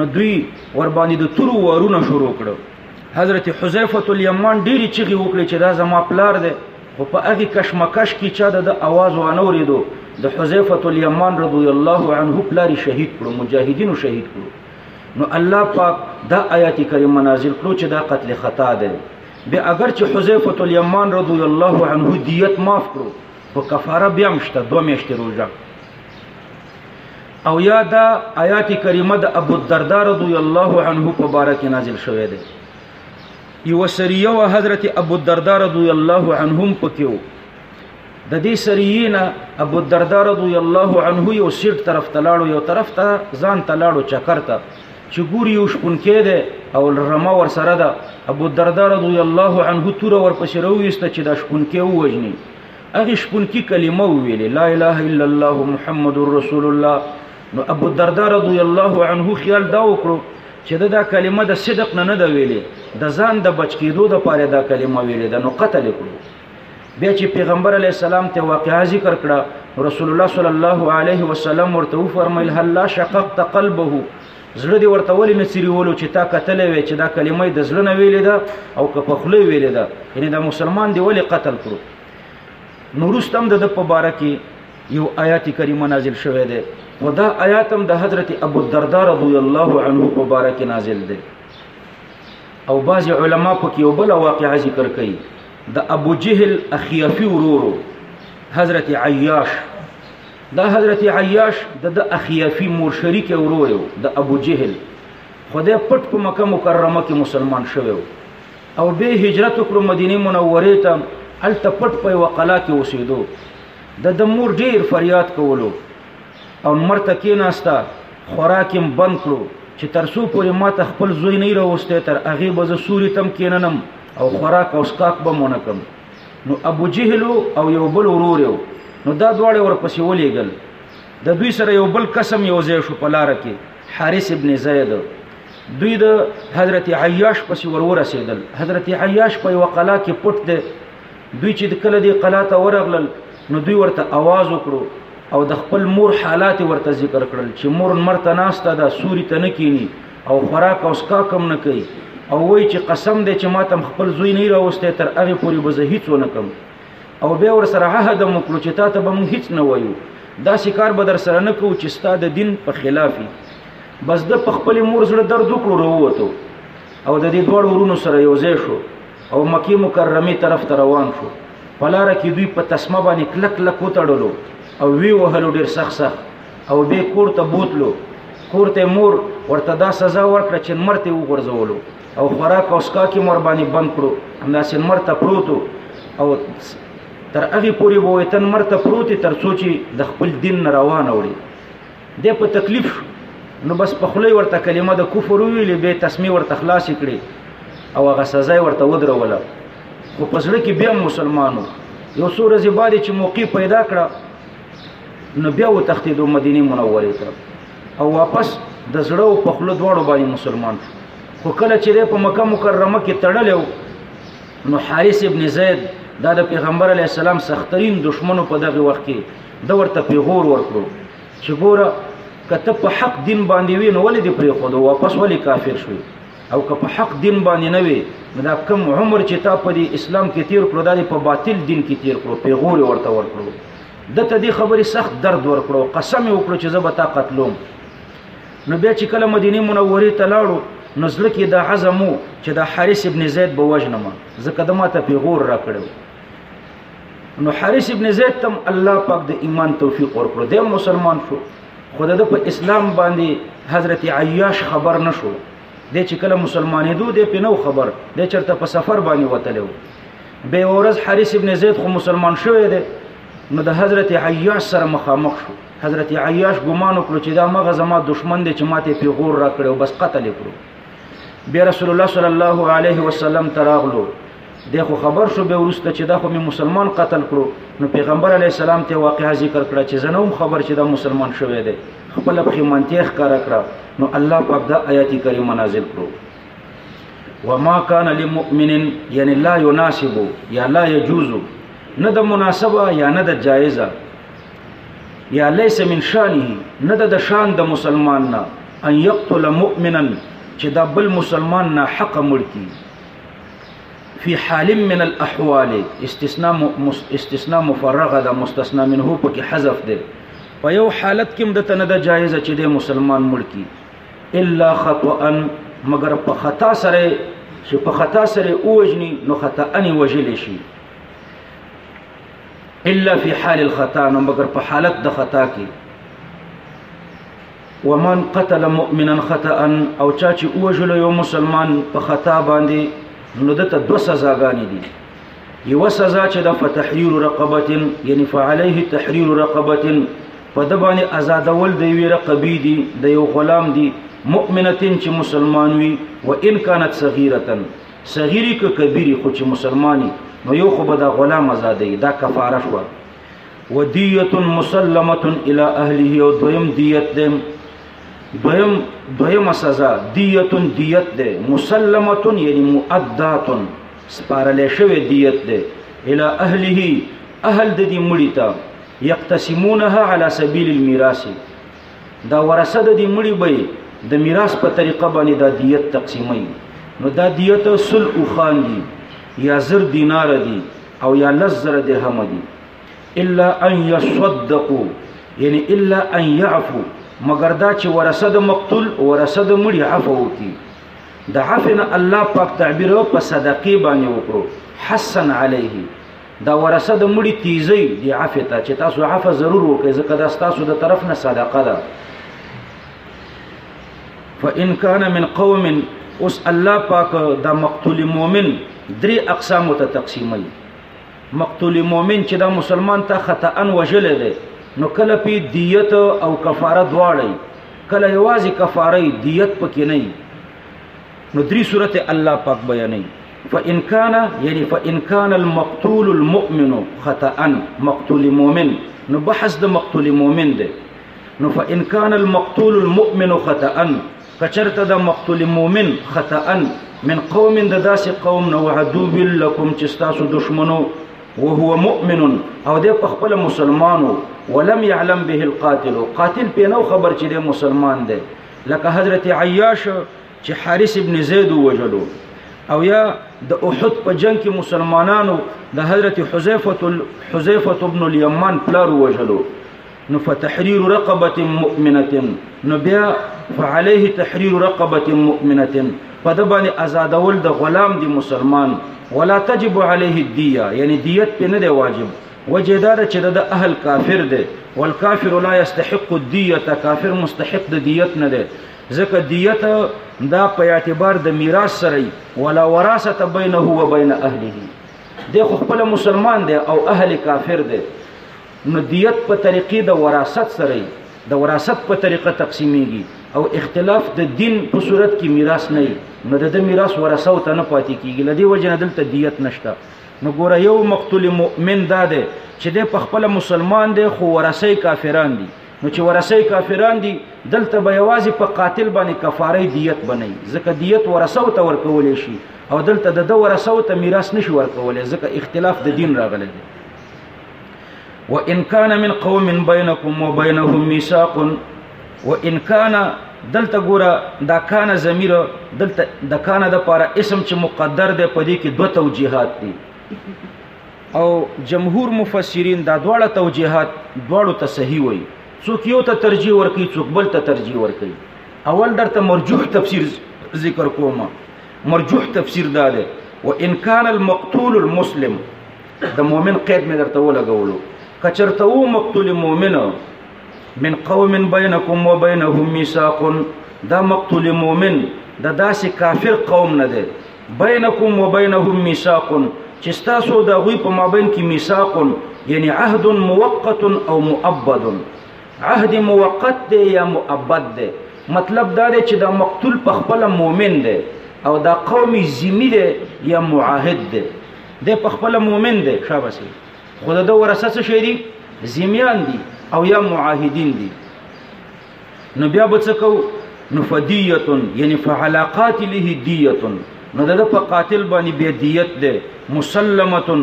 نو دوی ور باندې د تورو وارونه شروع کړو حضرت حذیفه الیمان ډیری چیغې وکړي چې دا زما پلار دی خو په هغه کشمکش کې چا د اواز وانه وریدو د حذیفه الیمان رضی الله عنه پلاری شهید کړو مجاهدینو شهید کړو نو الله پاک دا آیات کریمه نازل کړو چې دا قتل خطا دی بیا اګر چې حذیفه الیمان رضی الله عنه دیت معاف کړو خو کفاره بیا مشته دوه میاشتې روزه او یا دا آیات کریمه د ابو الدرداء رضی الله عنه په باره کې نازل شوې ده یو سریه و حضرت ابو الدرداء رضی الله عنهم پکیو د دې سریه نه ابو الدرداء رضی الله عنه یو سیټ طرف تلاړو یو طرف ته ځان تلاړو چکر ته چې ګوري یو شپونکی دی او رمه ورسره ده ابو الدرداء رضی الله عنه توره ورپسې راوویسته چې دا شپونکی ووژني هغې شپونکي کلمه وویلې لا اله الا الله محمد رسول الله نو ابو الدرداء رضی الله عنه خیال دا وکړو چې دا کلمه د صدق نه نه ده ویلې د ځان د بچ کېدو دپاره دا کلمه ویلې ده نو قتل یې کړو بیا چې پیغمبر علی السلام ته واقعا ذکر کړه رسول الله صلی الله علیه وسلم ورته فرمایل هل لا شققت قلبه زړه دی ورته ولې نصری ولو چې تا قتل وی چې دا کلمه د زړه نه ویلې ده او که په خله ویلې ده یعنی دا مسلمان دی ولې قتل کړو نورستم د په باره کې یو آیات کریمه نازل شوه ده و دا آیات هم د حضرت ابو الدرداء رضی الله عنه په باره کې نازل ده او بعض علما په کې یو بل واقعا ذکر کوي د ابو جهل اخیفی ورورو حضرت عیاش دا حضرت عیاش د د اخیفی مور شریک ورور یو د ابو جهل خدای پټ په مکه مکرمه کې مسلمان شوی او به هجرت وکړو مدینه منوره ته الته پټ په وقلا کې اوسېدو د د مور ډیر فریاد کولو او مرته کې ناستا خوراکم بند کړو چې ترسو پورې ماته خپل زوی نه راوسته تر هغه بز سوري تم کیننم او خوراک او سکاک به مونږ کم نو ابو جهل او یو بل ورور یو نو دا دواړه ورپسې ولېګل د دوی سره یو بل قسم یو ځای شو په لار کې حارث ابن زید دوی د حضرت عیاش پسې ورور رسیدل حضرت عیاش په یو قلا کې پټ دی دوی چې کله دی قلا ته ورغلل نو دوی ورته आवाज وکړو او د خپل مور حالات ورته ذکر کړل چې مور مرته ناشته ده سوري ته نه کینی او خوراک او سکا کم نه کوي او وای چې قسم دې چې ما تم خپل زوی نه راوسته تر هغه پورې به زه هیڅ ونه کوم او به ور سره عهد مو کړو چې تا ته به مونږ هیڅ نه وایو دا سکار به در سره نه کوو چې ستا د دین په خلافي بس د په خپل مور زړه درد وکړو وروته او د دې دوړ ورونو سره یو ځای شو او مکی مکرمه طرف ته روان شو پلار کې دوی په تسمه باندې کلک کلک وتړلو او وی وهلو ډیر سخت سخت او به کور ته بوتلو کور ته مور ورته دا سزا ورکړه چې مرته وګرځولو او خوراک او سکا کې مور باندې بند کړو همداسې مرته پروتو او تر هغه پورې وو تن مرته پروتي تر څو چې د خپل دین نه روان وړي د په تکلیف نو بس په خله ورته کلمه د کفر ویلې به تسمی ورته خلاص کړي او هغه سزا ورته ودروله خو پسړه کې بیا مسلمانو یو سور زبادي چې موقع پیدا کړه نو بیا و تختید مدینه منوره ته او واپس د زړه او په خله دواړو باندې مسلمان شو خو کله چې په مکه مکرمه کې تړلو نو حارث ابن زید دا د پیغمبر علی السلام سخترین دشمنو په دغه وخت کې د ورته پیغور ورکړو چې ګوره کته په حق دین باندې وینولې دی پرې خو واپس ولې کافر شوی او که په حق دین باندې نه وي نو دا کم عمر چې تا په دې اسلام کې تیر کړو دا دې په باطل دین کې تیر کړو پیغور ورته ورکړو د ته دې خبرې سخت درد ورکړو قسم یې وکړو چې زه به تا قتلوم نو بیا چې کله مدینه منورې ته لاړو نو زړه کې دا عزم وو چې دا حارث ابن زید به وژنم ځکه د ماته پیغور را کړو نو حارث ابن زید تم الله پاک د ایمان توفیق ورکړو د مسلمان شو خو د په اسلام باندې حضرت عیاش خبر نشو د چې کله مسلمانې دوه د پینو خبر د چرته په سفر باندې وتلو به ورځ حارث ابن زید خو مسلمان شوی دی نو د حضرت عیاش سره مخامخ شو حضرت عیاش ګمان وکړو چې دا مغه زما دشمن دی چې ماته پیغور را کړو بس قتل کړو بیا رسول الله صلی الله علیه وسلم تراغلو د خو خبر شو به ورسته چې دا خو می مسلمان قتل کړو نو پیغمبر علی السلام ته واقعا ذکر کړه چې زنوم خبر چې دا مسلمان شوه دی خپل په منطق ښکار کړه نو الله پاک دا آیات کریمه نازل کړو وما كان لمؤمن يعني لا يناسب يا لا يجوز نه د مناسبه یا نه د جایزه یا ليس من شانه نه د شان د مسلمان نه ان يقتل مؤمنا چې دا بل مسلمان نه حق ملکی فی حال من الاحوال استثناء استثناء مفرغه ده مستثنا منه په کې حذف ده په یو حالت کې د تنه ده جایز چې د مسلمان ملکی الا خطا مگر په خطا سره چې په خطا سره اوجنی نو خطا ان وجل شي الا فی حال الخطا نو مگر په حالت د خطا کې ومن قتل مؤمنا خطا او چا چې وژل یو مسلمان په خطا باندې نو دته دو سزاګانې دي یو سزا چې د فتحریر رقبه یعنی فعليه تحریر رقبه په د باندې آزادول دی وی رقبی دي د یو غلام دي مؤمنه چې مسلمان وي و ان كانت صغيره صغيري ک کبيري خو چې مسلماني نو یو خو به د غلام آزادې دا کفاره شوه ودیت مسلمه الى اهله او دویم دیت دی دویم دویم سزا دیت دیت دی مسلمه یعنی مؤدات سپارل شوی دیت دی الى اهله اهل د دې مړی ته یقتسمونها على سبیل الميراث دا ورثه د دې مړی به د میراث په طریقه باندې دا دیت تقسیمي نو دا دیت سل اوخان دي یا زر دینار دي او یا لس زره درهمه دي الا ان یصدقوا یعنی الا ان يعفو مگر دا چې ورثه د مقتول ورثه د مړي عفو وکي د عفن الله پاک تعبیر په صدقې باندې وکړو حسن علیه دا ورثه د مړي تیزی دی عفو ته چې تاسو عفو ضرور وکړئ ځکه دا تاسو د طرف نه صدقه ده فان کان من قوم اوس الله پاک دا مقتول مؤمن درې اقسام ته تقسیموي مقتول مؤمن چې دا مسلمان ته خطا ان وجل دی نو کله په دیت او کفاره دواړي کله یوازې کفاره دیت پکې نه نو درې صورت الله پاک بیانې فإن كان يعني فإن كان المقتول المؤمن خطأ مقتول مؤمن نو بحث د مقتول مؤمن دی نو فان کان المقتول المؤمن خطا کچرته د مقتول مؤمن خطا من قوم د داسې قوم نو عدو لكم چې تاسو دشمنو وهو مؤمن او د خپل مسلمانو ولم يعلم به القاتل قاتل په نو خبر چې د مسلمان دی لکه حضرت عیاش چې حارث ابن زید وجلو او یا د احد په جنگ کې مسلمانانو د حضرت حذیفه حذیفه ابن الیمان پلار وجلو نو فتحرير رقبه مؤمنه نو بیا فعليه تحرير رقبه مؤمنه په د باندې آزادول د غلام دی مسلمان ولا تجب عليه الديه یعنی دیت په نه دی واجب وجه دا چې د اهل کافر دی والکافر لا يستحق الديه کافر مستحق د دیت نه دی ځکه دیت دا په اعتبار د میراث سره ولا وراثه بینه و بین اهله دی خو خپل مسلمان دی او اهل کافر دی نو دیت په طریقې د وراثت سره یې د وراثت په طریقه تقسیمیږي او اختلاف د دین په صورت کې میراث نه وي نو د د میراث ورثه ته نه پاتې کیږي لدی وجه نه دلته دیت نشته نو ګوره یو مقتول مؤمن دا دی چې د په خپل مسلمان دی خو ورثه کافران دي نو چې ورثه کافران دي دلته به یوازې په قاتل باندې کفاره دیت بنئ ځکه دیت ورثه ته ورکول شي او دلته د د ورثه ته میراث نشي ورکول ځکه اختلاف د دین راغلی دی وان کان من قوم بینکم وبینهم میثاق وان کان دلته ګوره دا کان ضمیر دلته د کان د پاره اسم چې مقدر دی په دې کې دوه توجیهات دي او جمهور مفسرین دا دواړه توجیهات دواړو ته صحیح وایي څوک یو ته ترجیح ورکړي څوک بل ته ترجیح ورکړي اول درته مرجوح تفسیر ذکر کوم مرجوح تفسیر دا ده وان کان المقتول المسلم د مؤمن قید مې درته ولګولو کچرته و مقتول مؤمن من قوم بینکم و بینهم میثاق دا مقتول مؤمن د داسې کافر قوم نه دی بینکم و بینهم میثاق چې تاسو د غوی په مابین کې میثاق یعنی عهد موقت او مؤبد عهد موقت دی یا مؤبد دی مطلب دا دی چې دا مقتول په خپل مؤمن دی او دا قومي ذمي دی یا معاهد دی د په خپل مؤمن دی شاباسي خود د ورسه څه شي دي زمیان دي او یا معاهدین دي نو بیا به څه کو نو فدیه یعنی فعلاقات له دیه نو د په قاتل باندې به دیت ده مسلمه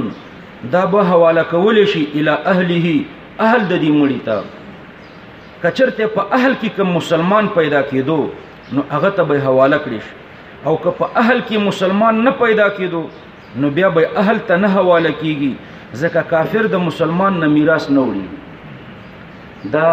دا به حواله کول شي اله اهله اهل د دې مړی ته کچرته په اهل کې کوم مسلمان پیدا کېدو نو هغه ته به حواله کړی شي او که په اهل کې مسلمان نه پیدا کېدو نو بیا به اهل ته نه حواله کیږي ځکه کافر د مسلمان نه میراث نه وړي دا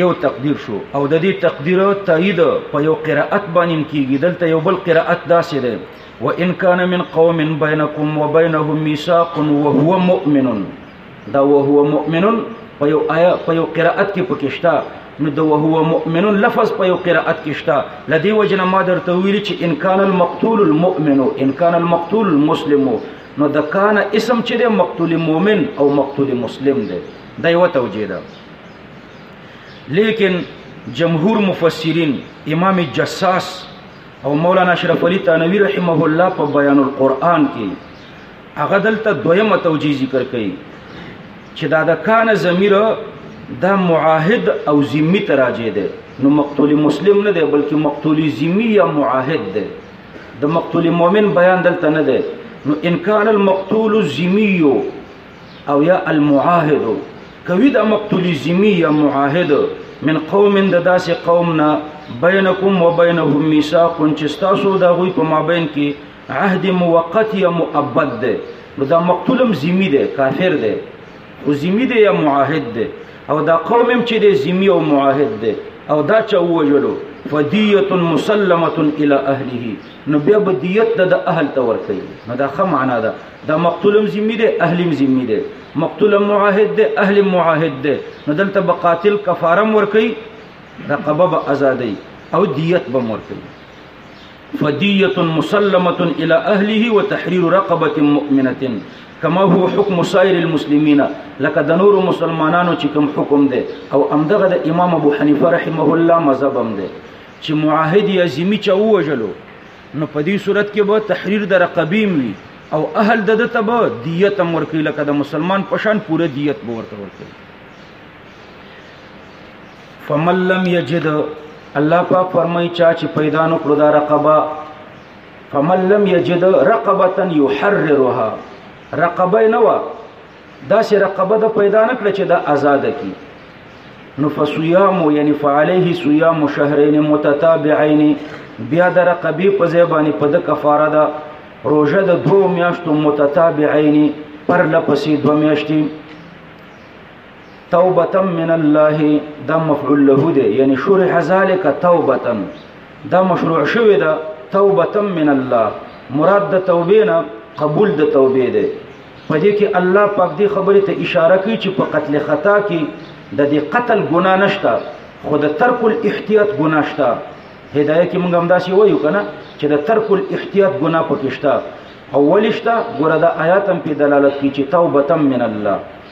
یو تقدیر شو او د دې تقدیر تایید په یو قرائت باندې کیږي دلته یو بل قرائت داسې ده وان کان من قوم بینکم وبینهم میثاق وهو مؤمن دا وهو مؤمن په یو آیا په یو قرائت کې پکې شته نو د وهو مؤمن لفظ په یو قرائت کې شته لدی وجنه ما درته ویل چې ان کان المقتول المؤمن ان کان المقتول المسلم نو د کان اسم چې د مقتول مؤمن او مقتول مسلم دی دا یو توجیه ده لیکن جمهور مفسرین امام جساس او مولانا اشرف علی تنوی رحمه الله په بیان القرآن کې هغه دلته دویمه توجیه ذکر کوي چې دا د کان ضمیر دا معاهد او ذمی ته راځي دی نو مقتول مسلم نه دی بلکې مقتول ذمی یا معاهد دی د مقتول مؤمن بیان دلته نه دی نو ان کان المقتول الذمی او یا المعاهد کوي د مقتول ذمی یا معاهد من قوم د داسې قوم نه بینکم وبینهم میثاق چې تاسو د غوی په مابین کې عهد موقت یا مؤبد دی نو دا مقتول هم ذمی دی کافر دی خو ذمی دی یا معاهد دی او دا قوم هم چې دی ذمی او معاهد دی او دا چا ووژلو فدیت مسلمه الی اهله نو بیا به دیت د اهل ته ورکوي نو دا ښه معنا ده دا مقتول هم ذمی دی اهل هم ذمی دی مقتول هم معاهد دی اهل هم معاهد دی نو دلته به قاتل کفاره هم ورکوي رقبه به ازادوي او دیت به هم ورکوي فدیه مسلمه الى اهله وتحرير رقبه مؤمنه کما هو حکم سایر المسلمین لکه د نورو مسلمانانو چې کوم حکم دی او امدغه د امام ابو حنیفه رحمه الله مذهب هم دی چې معاهد یا ذمی چا ووجلو نو په دې صورت کې به تحریر د رقبیم وي او اهل د دته به دیت هم ورکړي لکه د مسلمان پشان پوره دیت به ورته ورکړي فمن لم یجد الله پاک فرمای چا چې پیدا نو کړو دا رقبه فمن لم یجد رقبه یحررها رقبه نه وا دا سه رقبه د پیدا نه کړ چې دا آزاد کی نو فصيام یعنی فعليه صيام شهرين متتابعين بیا د رقبه په ځای باندې په د کفاره ده روزه د دوه میاشتو متتابعين پر لپسې دوه میاشتې توبه من الله دا مفعول له دی یعنی شرح ذلک توبه دا مشروع شوی دا توبه من الله مراد د توبې نه قبول د توبې دی په دې کې الله پاک دې خبرې ته اشاره کوي چې په قتل خطا کې د دې قتل ګناه نشته خو د ترک الاحتیاط ګناه شته هدايه کې موږ هم داسې وایو کنه چې د ترک الاحتیاط ګناه پکې شته اول شته ګوره د آیات هم په دلالت کوي چې توبه من الله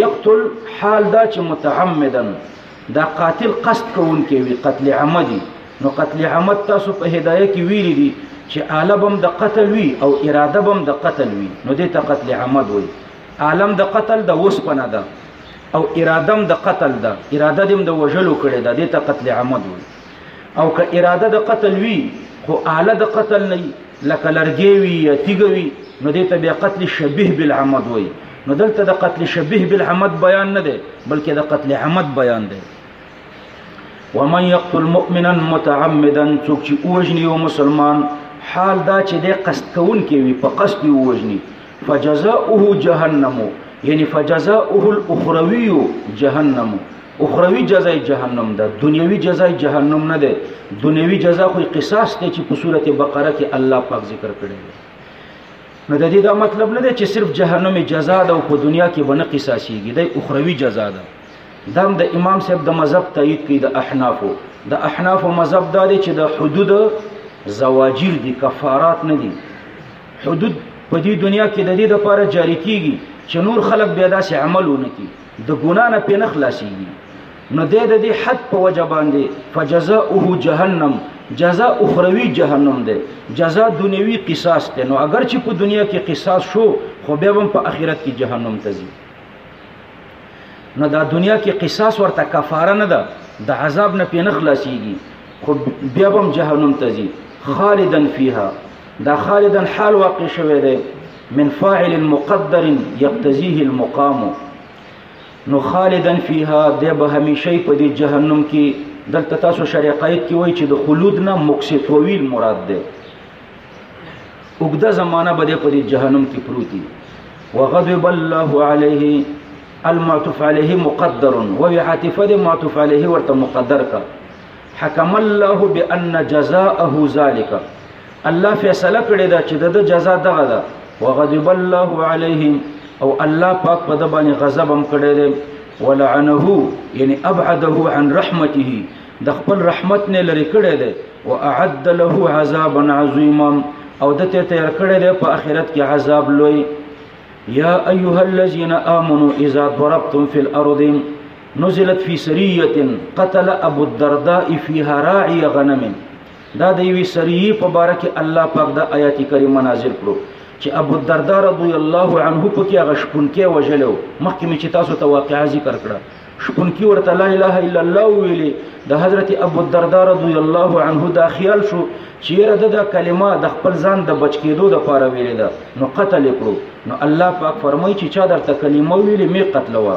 يقتل حال دا چې متعمدا دا قاتل قصد کوونکی وي قتل عمدي نو قتل عمد تاسو په هدايه کې ویلي دي چې عالم هم د قتل وي او اراده هم د قتل وي نو دې ته قتل عمد وي عالم د قتل د وسپنه ده او اراده هم د قتل ده اراده دې هم د وژلو کړې ده دې ته قتل عمد وي او که اراده د قتل وي خو آله د قتل نه لکه لرګی وي یا تیږه وي نو دې ته بیا قتل شبیه بالعمد وایي نو دلته د قتل شبیه بالعمد بیان نه دی بلکې د قتل عمد بیان دی ومن يقتل مؤمنا متعمدا څوک چې وژني یو مسلمان حال دا چې د قصد کون کې وي په قصد یې وژني فجزاؤه جهنم یعنی فجزاؤه الاخروی جهنم اخروی جزای جهنم ده دنیوي جزای جهنم نه ده دنیوي جزا خو قصاص دی چې په سورته بقره کې الله پاک ذکر کړی دی نو د دې دا مطلب نه دی چې صرف جهنم جزا ده او په دنیا کې بنه قصاصيږي د اخروی جزا ده دم د امام صاحب د مذهب تایید کوي د احنافو د احنافو مذهب دا دی چې د حدود زواجیر دي کفارات نه دي حدود په دې دنیا کې د دې لپاره جاری کیږي چې نور خلک بیا داسې عمل ونه کړي د ګنا نه پنه خلاصيږي نو د دې حد په وجه باندې فجزاؤه جهنم جزاء اخروی جهنم ده جزاء دنیوي قصاص ده نو اگر چې په دنیا کې قصاص شو خو به هم په آخرت کې جهنم ته ځي نو دا دنیا کې قصاص ورته کفاره نه ده د عذاب نه پینې خلاصيږي خو بیا هم جهنم ته ځي خالدن فیها دا خالدن حال واقع شوه ده من فاعل مقدر يقتضيه المقام نو خالدا فيها د به همیشه په دې جهنم کې دلته تاسو شریقایت کې وایي چې د خلود نه مقصد طويل مراد ده وګدا زمانہ به په دې جهنم کې پروتي وغضب الله عليه المعطوف عليه مقدر وهي عاطفه د معطوف عليه ورته مقدر کا حكم الله بان جزاءه ذلك الله فیصله کړې ده چې د جزا دغه ده وغضب الله عليهم او الله پاک په د باندې غضب هم کړی دی ولعنه یعنی ابعده عن رحمته د خپل رحمت نه لری کړی دی او اعد له عذابا عظیما او د ته تیر کړی دی په آخرت کې عذاب لوی یا ایها الذین آمنوا اذا ضربتم فی الارض نزلت فی سریه قتل ابو الدرداء فیها راعی غنم دا د یوې سریه په باره کې الله پاک د آیات کریمه نازل کړو چې ابو الدرداء رضی الله عنه پکې هغه شپونکی وژلو مخکې مې چې تاسو ته واقعا ذکر کړه شپونکی ورته لا اله الا الله ویلې د حضرت ابو الدرداء رضی الله عنه دا خیال شو چې یره د کلمه د خپل ځان د بچ کېدو د پاره ویلې ده نو قتل کړو نو الله پاک فرمایي چې چا درته کلمه ویلې می قتلوه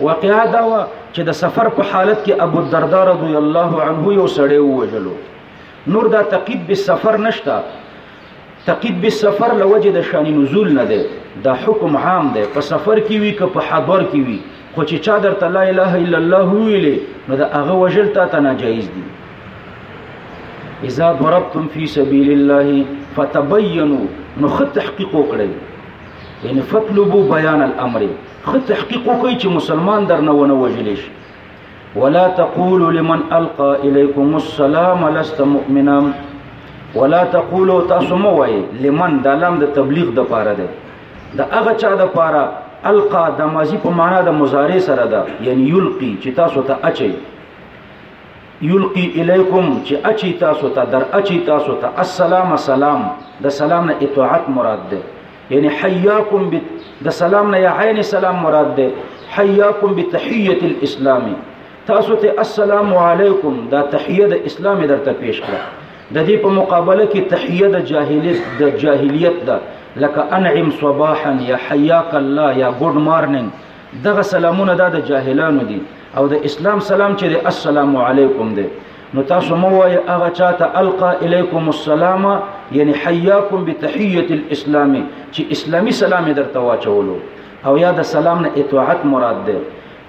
واقعا دا و چې د سفر په حالت کې ابو الدرداء رضی الله عنه یو سړی ووجلو نور دا تقید به سفر نشتا تقید به سفر لوجه د شان نزول نه ده دا حکم عام ده په سفر کې وی که په حضور کې وی خو چې چا درته لا اله الا الله ویلې نو دا هغه وجل تا ته ناجایز دي اذا ضربتم في سبيل الله فتبينوا نو خط تحقیق وکړئ یعنی فطلبوا بیان الامر خو تحقیق وکړئ چې مسلمان درنه ونه وژل شي ولا تقولوا لمن القى اليكم السلام لست مؤمنا ولا تقولوا تاسو مو وای لمن د لام د تبلیغ د پاره ده د هغه چا د پاره القا د ماضی په معنا د مضارع سره ده یعنی یلقی چې تاسو ته اچي یلقی الیکم چې اچي تاسو ته در اچي تاسو ته السلام سلام د سلام نه اطاعت مراد ده یعنی حیاکم بت د سلام نه یا عین سلام مراد ده حیاکم بتحیه الاسلام تاسو ته السلام علیکم دا تحیه د اسلام درته پیش کړه د دې په مقابله کې تحیه د جاهلیت د جاهلیت ده لکه انعم صباحا یا حیاک الله یا ګډ مارنینګ دغه سلامونه دا د جاهلانو دي او د اسلام سلام چې السلام علیکم دی نو تاسو مو وای هغه چاته القا الیکم السلام یعنی حیاکم بتحیه الاسلام چې اسلامی سلام درته واچولو او یا د سلام نه اطاعت مراد ده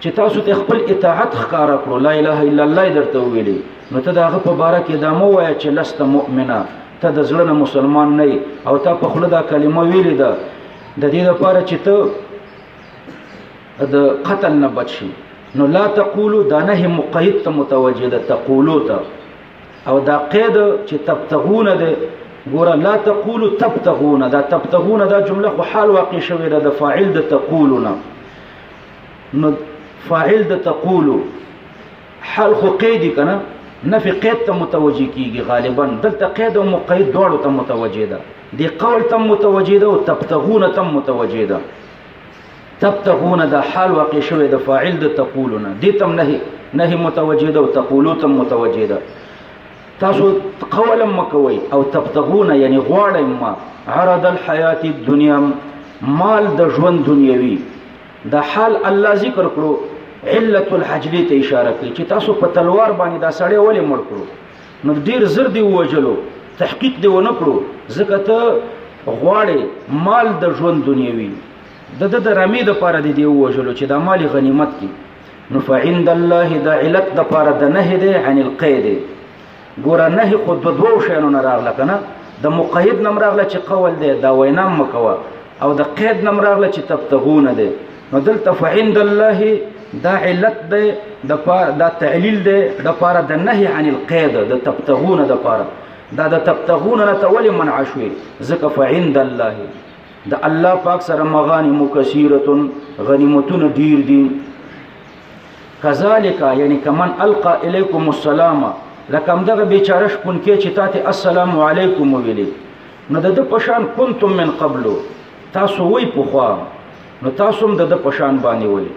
چې تاسو ته خپل اطاعت ښکارا کړو لا اله الا الله درته ویلي نو ته داغه په باره کې دا مو وای چې لست مؤمنه ته د زړه مسلمان نه او ته په خله دا کلمه ویلې ده د دې لپاره چې ته د قتل نه بچ شي نو لا تقولو دا نه مقید ته متوجه ده تقولو ته او دا قید چې تبتغون ده ګوره لا تقولو تبتغون دا تبتغون دا جمله خو حال واقع شوې ده د فاعل د تقولونه نو فاعل د تقولو حال خو قید کنه نفي قید ته متوجه کیږي غالبا دلته قید او مقید دواړو ته متوجه ده دی قول ته متوجه ده او تبتغون ته متوجه ده تبتغون دا حال واقع شوه د فاعل د تقولون دي تم نه نه متوجه ده او تقولو تم متوجه ده تاسو قولا مکوي او تبتغون یعنی غواړم ما عرض الحیات الدنیا مال د ژوند دنیوي د حال الله ذکر کړو علت الحجلی ته اشاره کوي چې تاسو په تلوار باندې دا سړی ولې مړ کړو نو ډیر زر دی وجلو تحقیق دی ونه کړو ځکه ته غواړي مال د ژوند دنیوي د د درامې د پاره دی وجلو چې د مال غنیمت کی نو فعند الله د علت د پاره د نه دی عن القید ګور نه خود د دوو شینو نه راغله کنه د مقید نم راغله چې قول دی دا وینا مکوه او د قید نم راغله چې تبتغون دی نو دلته فعند الله دا علت دی د پار دا تعلیل دی د پار د نهي عن القید د تبتغون د پار دا د تبتغون نه تول منع شوي ځکه فعند الله د الله پاک سره مغانم کثیره غنیمتونه ډیر دي کذالک یعنی کمن القا الیکم السلام لکم دغه بیچاره شپون کې چې تاسو السلام علیکم ویلي نو د پشان کنتم من قبلو تاسو وای پوخوا نو تاسو هم د د پشان باندې وای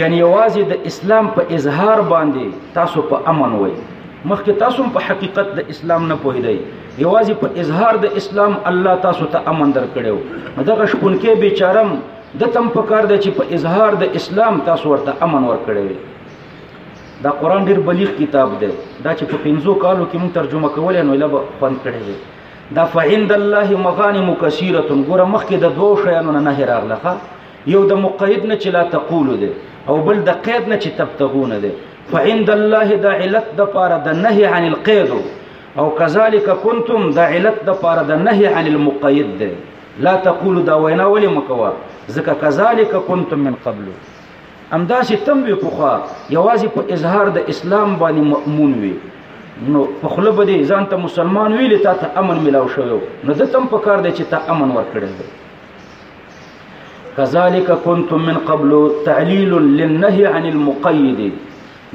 یعنی یوازې د اسلام په اظهار باندې تاسو په امن وای مخکې تاسو په حقیقت د اسلام نه پوهیدای یوازې په اظهار د اسلام الله تاسو ته امن درکړو دغه شپون کې بیچارم د تم په کار دی چې په اظهار د اسلام تاسو ورته امن ورکړی دا قران ډیر بلیغ کتاب دی دا چې په 15 کالو کې مون ترجمه کولای نو لبه خوند کړی دی دا فعند الله مغانم کثیره ګوره مخکې د دوو شیانو نه نهې راغله یو د مقید نه چې لا تقولو دی او بل د قید نه چې تبتغونه دی فعند الله د علت د پاره د نهې عن القید او کذالک کنتم د علت د پاره د نهې عن المقید دی لا تقولو دا وینا ولې مکوه ځکه کذالک کنتم من قبلو همداسې تم وي پوخا یوازې په اظهار د اسلام باندې مأمون وي نو په خله به دې ځان ته مسلمان ویلې تا ته امن ملاو شوی نو د تم په کار دی چې تا امن ورکړی دی کذالک کنتم من قبل تعلیل للنهی عن المقید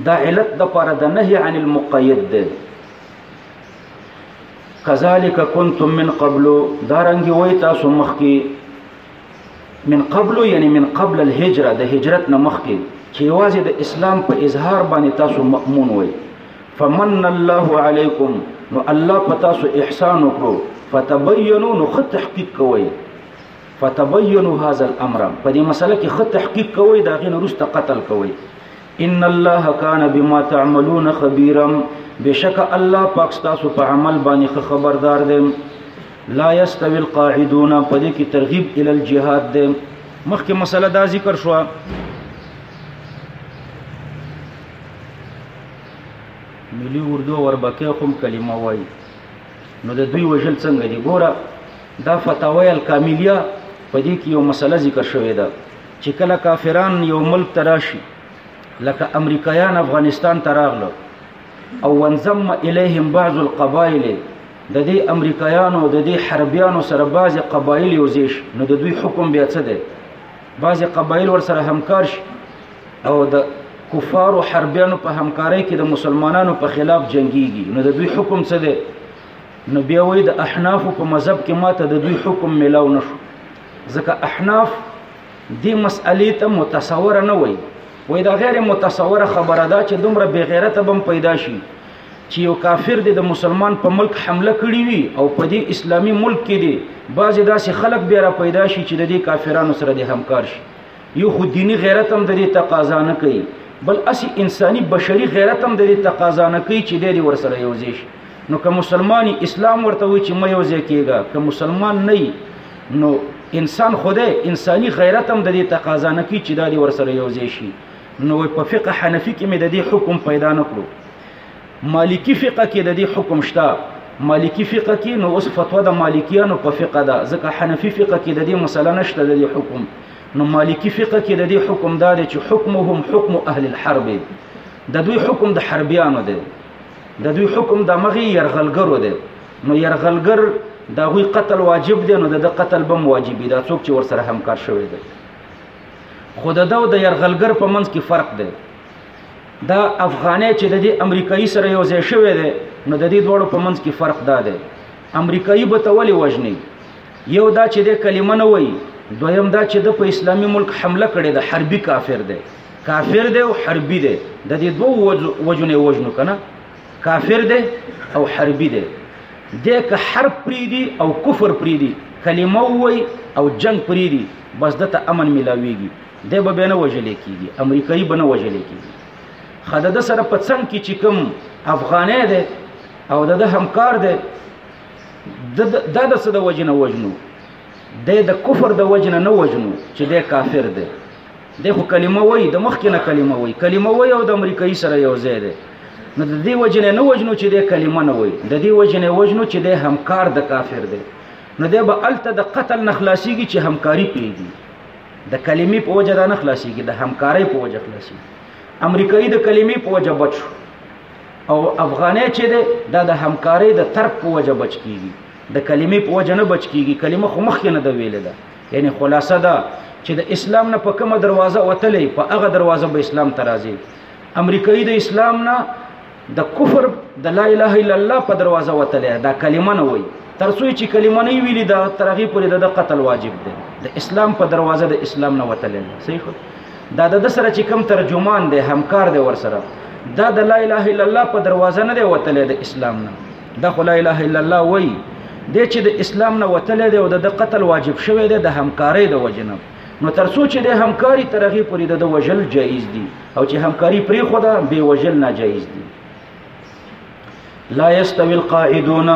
دا علت د پاره د نهی عن المقید دی کذالک کنتم من قبل دارنګ وای تاسو مخکي من قبل یعنی من قبل الهجره د هجرت نه مخکې چې یوازې د اسلام په اظهار باندې تاسو مأمون وئ فمن الله علیکم نو الله په تاسو احسان وکړو فتبینوا نو خط تحقیق کوئ فتبینوا هذا الامر په دې مسله کې خط تحقیق کوئ دا غي نرسته قتل کوئ ان الله کان بما تعملون خبيرا بشک الله پاک تاسو په عمل باندې خبردار دی لا یستوی القاعدون په دې کې ترغیب ال الجهاد ده مخکې مسله دا ذکر شو ملي اردو وربکه کوم کلمه وای نو د دوی وجل څنګه دی ګوره دا فتاوی الکاملیه په دې کې یو مسله ذکر شوې ده چې کله کافران یو ملک تراشي لکه امریکایان افغانستان تراغلو او وانضم الیهم بعض القبایل د دې امریکایانو او د دې حربیانو سره بعضې قبایل یو ځای شي نو د دوی حکم بیا څه دی بعضې قبایل ورسره همکار شي او د کفارو حربیانو په همکارۍ کې د مسلمانانو په خلاف جنگيږي نو د دوی حکم څه دی نو بیا وایي د احناف په مذهب کې ماته د دوی حکم ملاو نشو ځکه احناف دې مسئلې ته متصور نه وایي وایي دا غیر متصوره خبره ده چې دومره بغیرته بم پیدا شي چې یو کافر دی د مسلمان په ملک حمله کړی وي او په دې اسلامی ملک کې دی بعضې داسې خلک بیا را پیدا شي چې د دې کافرانو سره د همکار شي یو خو دینی غیرت هم د دې تقاضا نه کوي بل اسی انساني بشري غیرت هم د دې تقاضا نه کوي چې د دې ور سره یو ځای شي نو که مسلمانی اسلام ورته وي چې مې یو ځای کېږه که مسلمان نه نو انسان خوده انساني غیرت هم د دې تقاضا نه کوي چې دا دې ورسره یو ځای شي نو په فقه حنفي کې مې د دې حکم پیدا نه کړو مالکی فقه کې د دې حکم شته مالکی فقه کې نو اوس فتوا د مالکیانو په فقه ده ځکه حنفي فقه کې د دې مسله نشته د دې حکم نو مالکی فقه کې د دې حکم دا دی چې حکمهم حکم اهل الحرب د دوی حکم د حربیانو دی د دوی حکم د مغي يرغلګرو دی نو يرغلګر دا غوي قتل واجب دی نو د قتل بم واجب دی دا څوک چې ور سره همکار شوی دی خود دا د يرغلګر په منځ کې فرق دی دا افغانې چې د دې امریکایي سره یو ځای شوی دی نو د دې دوړو په منځ کې فرق دا دی امریکایي به ته ولې وژني یو دا چې د کلمه نه وایي دویم دا چې د په اسلامي ملک حمله کړې ده حربي کافر دی کافر دی او حربي دی د دې دوه وجنې وژنو کنه کافر دی او حربي دی د که حرب پریدي او کفر پریدي کلمه وای او جنگ پریدي بس دته امن ملاويږي دی به بیا نه وژل کېږي امریکایي به نه وژل کېږي ښه د ده سره په څنګ کې چې کوم افغانی دی او د ده همکار دی دا د څه د وجې نه وژنو دی د کفر د وجې نه نه وژنو چې دی کافر دی دی خو کلمه وایي د مخکې نه کلمه وایي کلمه وایي او د امریکایي سره یو ځای دی نو د دې وجې نه نه وژنو چې دی کلمه نه وایي د دې وجې نه وژنو چې دی همکار د کافر دی نو دی به هلته د قتل نه خلاصېږي چې همکاري پرېږدي د کلمې په وجه دا نه خلاصيږي د همکارۍ په وجه خلاصيږي امریکایي د کلمې په وجه بچو او افغاني چې ده دا د همکارۍ د ترک په وجه بچ کیږي د کلمې په وجه نه بچ کیږي کلمه خو مخکې نه ده ویلې ده یعنی خلاصه ده چې د اسلام نه په کومه دروازه وتلې په هغه دروازه به اسلام ترازي امریکایي د اسلام نه د کفر د لا اله الا الله په دروازه وتلی دا کلمه نه وای تر څو چې کلمه نه ویلي دا ترغی پورې د قتل واجب دی د اسلام په دروازه د اسلام نه وتلی صحیح دا د سره چې کم ترجمان دی همکار دی ور سره دا د لا اله الا الله په دروازه نه دی وتلی د اسلام نه دا خو لا اله الا الله وای د چې د اسلام نه وتلی دی او د قتل واجب شوی دی د همکارۍ د وجنه نو تر څو چې د همکاري ترغی پورې د وجل جایز دی او چې همکاري پرې خو ده به وجل ناجایز دي لا یستوی القائدون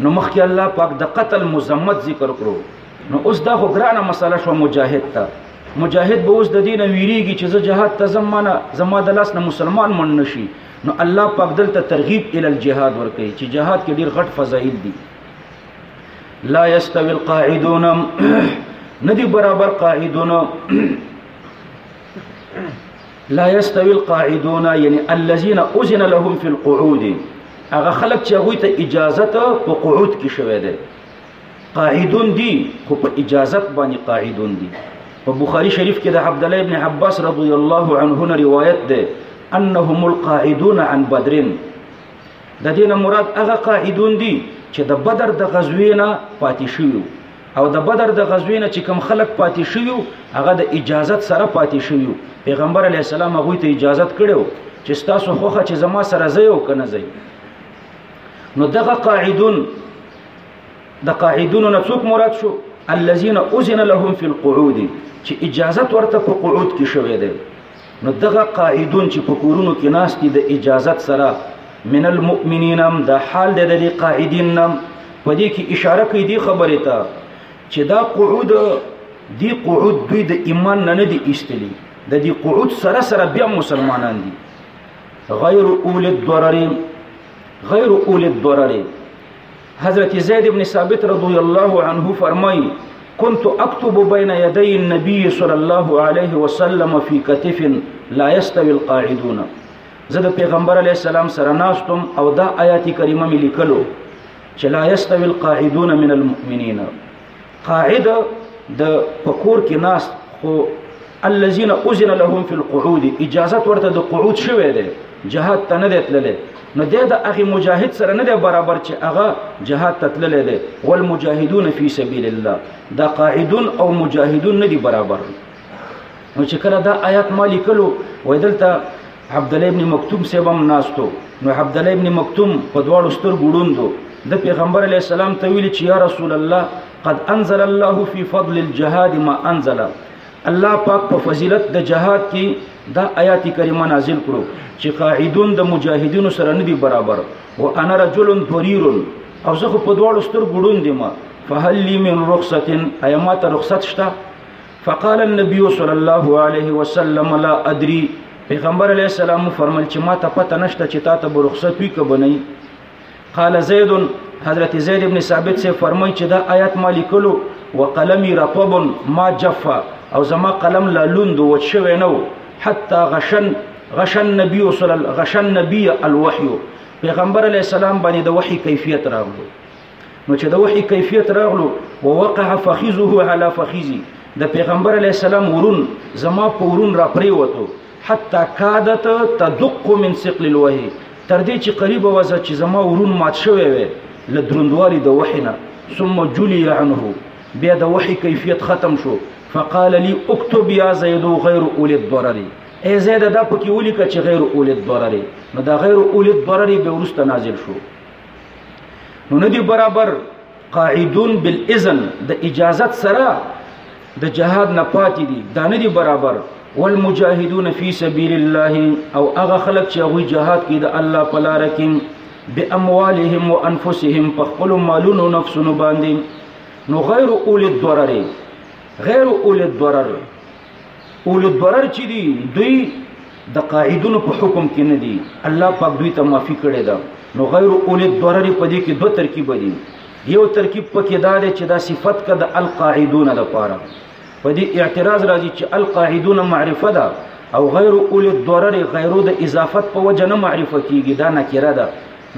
نو مخکې الله پاک د قتل مزمت ذکر کړو نو اوس دا خو ګرانه مسله شو مجاهد ته مجاهد به اوس د دین ویریږي چې زه جهاد ته زمانه زما د لاس نه مسلمان مون نشي نو الله پاک دلته ترغیب ال الجهاد ورکړي چې جهاد کې ډیر غټ فضایل دي لا یستوی القاعدون ندی برابر قاعدون لا يستوي القاعدون يعني الذين اذن لهم في القعود هغه خلک چې هغه ته اجازه ته په قعود کې شوه دي قاعدون دي خو په اجازه باندې قاعدون دي په بخاری شریف کې د عبد الله ابن عباس رضی الله عنهما روایت ده انهم القاعدون عن بدر د دین مراد هغه قاعدون دي چې د بدر د غزوې نه پاتې شوی او د بدر د غزوې نه چې کم خلک پاتې شویو هغه د اجازت سره پاتې شویو پیغمبر علی السلام هغه ته اجازت کړو چې تاسو خوخه چې زما سره زی او کنه زی نو دغه قاعدون د قاعدون نه څوک مراد شو الذين اذن لهم في القعود چې اجازت ورته په قعود کې شوې ده نو دغه قائدون چې په کورونو کې ناس دي د اجازت سره من المؤمنین هم د حال د دې قائدین نم په دې کې اشاره کوي دی خبره ته چې دا قعود دی قعود دوی د ایمان نه نه دی ایستلی د دې قعود سره سره بیا مسلمانان دي غیر اول الضرر غیر اول الضرر حضرت زید ابن ثابت رضی الله عنه فرمای كنت اكتب بين يدي النبي صلى الله عليه وسلم في كتف لا يستوي القاعدون زه د پیغمبر علی السلام سره ناستم او دا آیات کریمه مې لیکلو چې لا يستوي القاعدون من المؤمنين قاعده د پکور کې ناس خو الذين اذن لهم في القعود اجازه ورته د قعود شوه دی جهاد ته نه دی تللی نو د د هغه مجاهد سره نه دی برابر چې هغه جهاد ته تللی دی والمجاهدون في سبيل الله دا قاعدون او مجاهدون نه دی برابر دی نو چې کله دا آیات ما لیکلو وای دلته عبد الله ابن مکتوم سیبم ناستو نو عبد الله ابن مکتوم په دواړو سترګو ړوندو د پیغمبر علی السلام ته ویل چې یا رسول الله قد انزل الله فی فضل الجهاد ما انزل الله پاک په فضیلت د جهاد کې دا آیات کریمه نازل کړو چې قاعدون د مجاهدینو سره ندي برابر او انا رجل ضریر او زه په دواړو سترګو ړوند یم فهل لی من رخصت ایمات رخصت شته فقال النبي صلى الله عليه وسلم لا ادري پیغمبر علیه السلام فرمل چې ما ته پته نشته چې تا ته برخصت وی که بنئ قال زید حضرت زید ابن ثابت سے فرمای چې دا آیات ما لیکلو وقلمی رطب ما جفا او زما قلم لا لوند و شوی نو حتا غشن غشن نبی صلی الله غشن نبی الوحی پیغمبر علی السلام باندې د وحی کیفیت راغلو نو چې د وحي کیفیت راغلو ووقع فخذه على فخذي د پیغمبر علی السلام ورون زما په ورون را پریوتو حتی کادت تدق من ثقل الوحي تر دې چې قریب وځه چې زما ورون مات شوی وي له دروندوالي د وحي نه ثم جلی عنه بیا د وحي کیفیت ختم شو فقال لي اكتب يا زيد غير اولي الضرر اي زيد دا پکې ولیکه چې غیر اولي الضرر نو دا غیر اولي الضرر به ورسته نازل شو نو ندی برابر قاعدون بالاذن د اجازت سره د جهاد نه پاتې دي دا ندی برابر والمجاهدون فی سبیل الله او هغه خلک چې هغه جهاد کوي د الله په لار کې باموالهم وانفسهم په خپل مالونو نفسونو باندې نو غیر اول الضرر غیر اول الضرر اول الضرر چې دي دوی د قاعدونو په حکم کې نه دي الله پاک دوی ته معافي کړې ده نو غیر اول الضرر په دې کې دوه ترکیب دي یو ترکیب پکې دا دی چې دا صفت کده القاعدون د پاره په دې اعتراض راځي چې القاعدون معرفه ده او غیر اول الضرر غیرو د اضافت په وجه نه معرفه کیږي دا نکره ده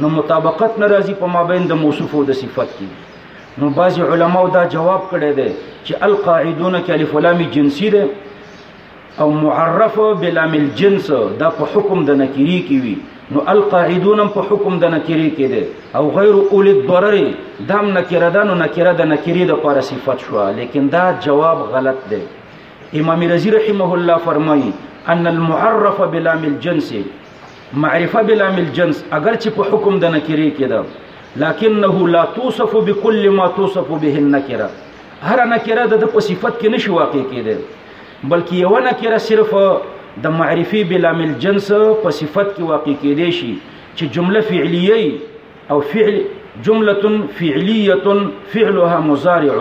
نو مطابقت ناراضي په مابین د موصوف او د صفت کې نو بعضی علماو دا جواب کړی دی چې القاعدون کې الف لام جنسی دی او معرف بلام الجنس دا په حکم د نکری کې وي نو القاعدون په حکم د نکری کې دی او غیر اول الضرر دام نکره ده نو نکره د نکری د پر صفت شو لیکن دا جواب غلط دی امام رضی رحمه الله فرمایي ان المعرف بلام الجنس معرفه بلام الجنس اگر چې په حکم د نکری کې ده لکنه لا توصف بكل ما توصف به النکره هر نکره د په صفت کې نشي واقع کېده بلکې یو نکره صرف د معرفي بلام الجنس په صفت کې واقع کېدې شي چې جمله فعلیه او فعل جمله فعلیه فعلها مضارع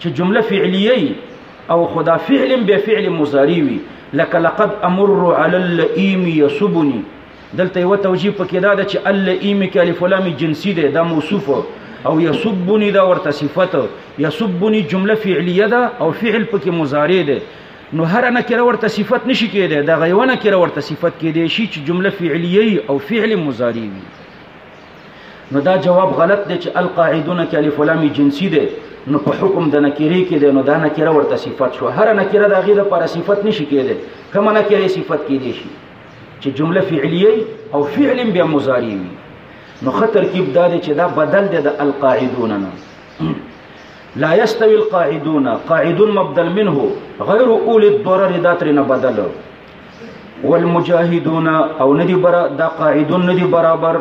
چې جمله فعلیه او خدا فعل به فعل مضارع وي لکه لقد امر على اللئيم يسبني دلته یو توجیه پکې دا ده چې اللئيم کې الف لام جنسي ده دا موصوف او يسبني دا ورته صفت يسبني جمله فعلیه ده او فعل پکې مضارع ده نو هر نه کړه ورته صفت نشي کېده دا غیونه کړه ورته صفت کېده شي چې جمله فعلیه او فعل مضارع وي نو دا جواب غلط دی چې القاعدون کې الف لام جنسی دی نو په حکم د نکری کې دی نو دا نکره ورته صفت شو هر نکره د غیر پر صفت نشي کېدی کوم نکره صفت کېدی شي چې جمله فعلیه او فعل بیا مضارع وي نو خطر ترکیب دا دی چې دا بدل دی د القاعدون نه لا يستوي القاعدون قاعد مبدل منه غير اولي الضرر داترنا بدل والمجاهدون او ندی برا دا قاعدون ندی برابر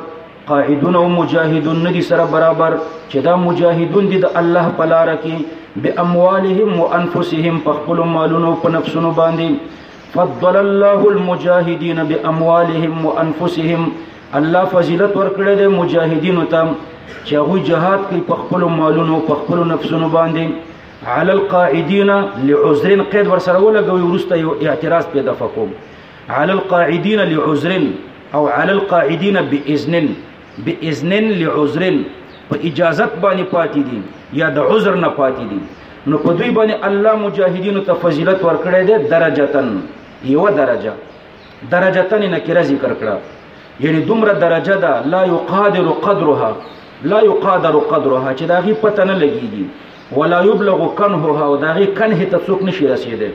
قاعدون او مجاهدون ندی سره برابر چې دا مجاهدون دي د الله په لار کې به اموالهم وانفسهم په خپل مالونو په نفسونو باندې فضل الله المجاهدين باموالهم وانفسهم الله فضیلت ورکړي د مجاهدینو ته چې هغه جهاد کوي په خپل مالونو په خپل نفسونو باندې علی القاعدین لعذر قید ورسره ولګوي ورسته یو اعتراض په دفع کوم علی القاعدین لعذر او علی القاعدین باذن باذن لعذر په اجازت باندې پاتې دي یا د عذر نه پاتې دي نو په دوی باندې الله مجاهدینو ته فضیلت ورکړی دی درجتن یو درجه درجتن نکره ذکر کړه یعنی دومره درجه ده لا یقادر قدرها لا یقادر قدرها چې دا غي پته نه لګیږي ولا یبلغ کنهها او داغه کنه ته څوک نشي رسیدي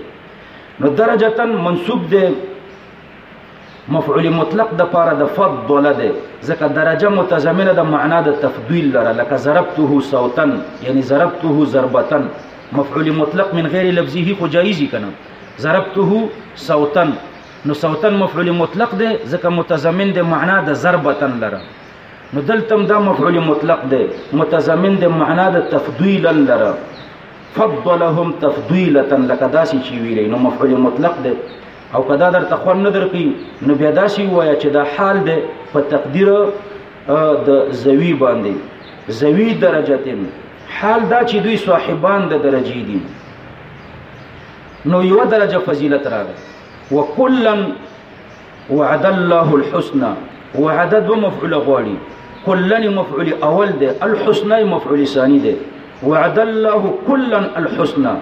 نو درجه منسوب دی مفعول مطلق د پاره د فضل ده ځکه درجه متضمنه د معنا د تفضیل لره لکه ضربته صوتا یعنی ضربته ضربتا مفعول مطلق من غیر لفظه خو جایزی کنه ضربته صوتا نو صوتا مفعول مطلق ده ځکه متضمن د معنا د ضربتا لره نو دلته هم دا مفعول مطلق دی متضمن د معنا د تفضیلا لره فضلهم تفضیلا لکه داسې چې ویلی نو مفعول مطلق دی او کدا درته خو نه درکې نو بیا داسې وایا چې دا حال دی په تقدیر د زوی باندې زوی درجتن حال دا چې دوی صاحبان د درجې دي نو یو درجه فضیلت راغی وکلن وعد الله الحسنى وعد دو مفعول غواړي کلن مفعول اول دی الحسنى مفعول ثاني دی وعد الله کلن الحسنى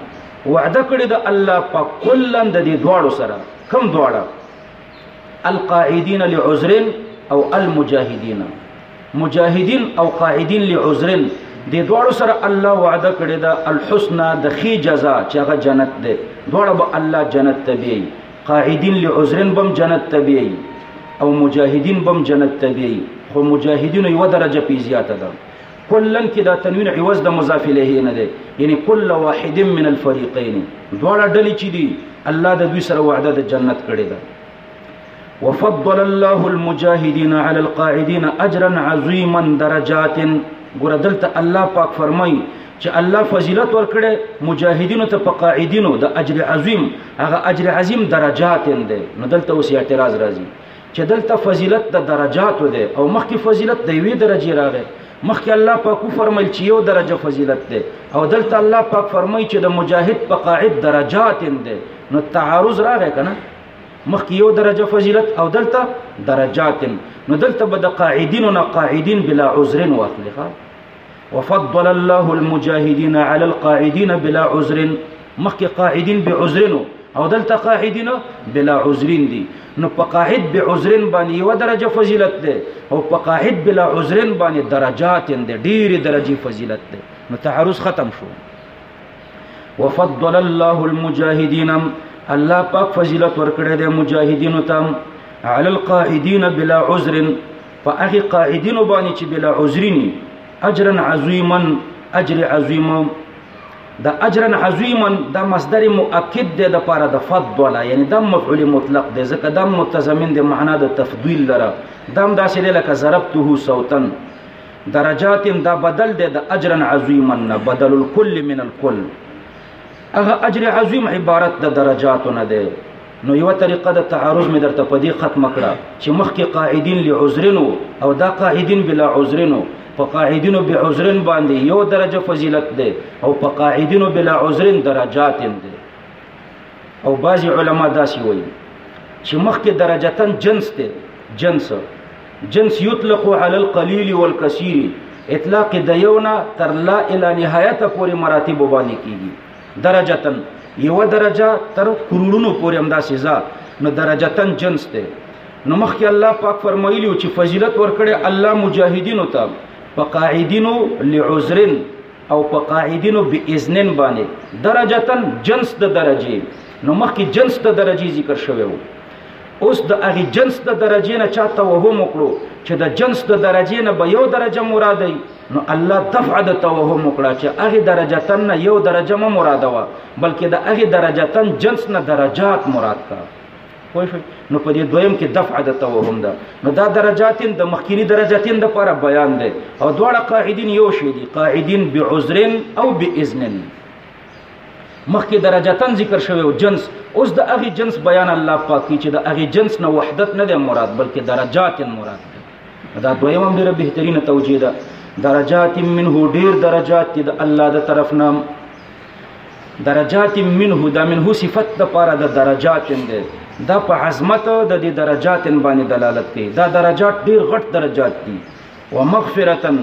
وعد کړی د الله په کلن د دې دواړو سره کم دواړه القاعدين لعذر او المجاهدين مجاهدين او قاعدين لعذر د دواړو سره الله وعده کړی دا الحسنى د خي جزاء چې هغه جنت ده دواړه به الله جنت ته قاعدین لعذرن بم جنت ته بیایي او مجاهدین بم جنت ته بیایي خو مجاهدینو یوه درجه پې زیاته ده کلن کې دا تنوین عوض د مضاف الیه نه دی یعنی کل واحد من الفریقین دواړه ډلې چې دي الله د دوی سره وعده د جنت کړې ده وفضل الله المجاهدين على القاعدين اجرا عظيما درجات ګوره دلته الله پاک فرمایي چې الله فضیلت ورکړي مجاهدینو ته په قاعدینو د اجر عظیم هغه اجر عظیم درجات اندي نو دلته اوس اعتراض راځي چې دلته فضیلت د درجات دی او مخکې فضیلت د وی درجه راغی مخکې الله پاک فرمایل چې یو درجه فضیلت دی او دلته الله پاک فرمایي چې د مجاهد په قاعد درجات اندي نو تعارض راغی کنه مخکې یو درجه فضیلت او دلته درجات نو دلته به د قاعدین نه قاعدین بلا عذر واخلي وفضل الله المجاهدين على القاعدين بلا عذر مخکې قاعدین به عذر او دلته قاعدین بلا عذرین دي نو په قاعد به عذرین باندې یو درجه فضیلت ده او په قاعد بلا عذرین باندې درجات دي ډېری درجه فضیلت ده نو تعرض ختم شو وفضل الله المجاهدين الله پاک فضیلت ورکړی دی مجاهدینو ته علی القائدین بلا عذر فاخي قائدینو باندې چې بلا عذرینی اجرا عظیما اجر عظیما دا اجرا عظیما دا مصدر مؤکد دی د پاره د فضل یعنی د مفعول مطلق دی ځکه د متضمن د معنا د تفضیل لره دام داسې لکه ضربته صوتن درجات دا بدل دی د اجرا عظیما نه بدل الکل من الکل هغه اجر عظیم عبارت د درجاتو نه دی نو یو طریقه د تعارض مې درته په دې ختم کړه چې مخکې قاعدین لعذرن او دا قاعدین بلا عذرن په قاعدینو به عذرن باندې یو درجه فضیلت دی او په قاعدینو بلا عذرن درجات دی او بعضی علما داسې وایي چې مخکې درجتن جنس دی جنس جنس یطلق علی القلیل والکثیر اطلاق د یو نه تر لا اله نهایت پورې مراتب باندې کیږي درجتن یو درجه تر کروڑونو پورې همدا سزا نو درجتن جنس ته نو مخکې الله پاک فرمایلی چې فضیلت ورکړي الله مجاهدینو ته په قاعدینو لعذرن او په قاعدینو باذنن باندې درجتن جنس د درجه نو مخکې جنس د درجه ذکر شوی وو اوس د هغې جنس د درجې نه چا توهم وکړو چې د جنس د درجې نه به یو درجه مراد وي نو الله دفع د توهم وکړه چې هغې درجتن نه یو درجه مه مراده وه بلکې د هغې درجتن جنس نه درجات مراد کا پوه شئ نو په دې دویم کې دفع د توهم ده نو دا درجاتین د مخکینی درجاتین د لپاره بیان دی او دواړه قاعدین یو شی دي قاعدین بعذر او باذن مخکې درجتن ذکر شوی او جنس اوس د هغه جنس بیان الله پاک کی چې د هغه جنس نه وحدت نه دی مراد بلکې درجات مراد دی دا دویم هم ډیره بهترینه توجیه ده درجات منه ډیر درجات دي د الله د طرف نه درجات منه دا منه صفت د پاره د درجات دی دا په عظمت د دې درجات باندې دلالت کوي دا درجات ډیر غټ درجات دي ومغفرتن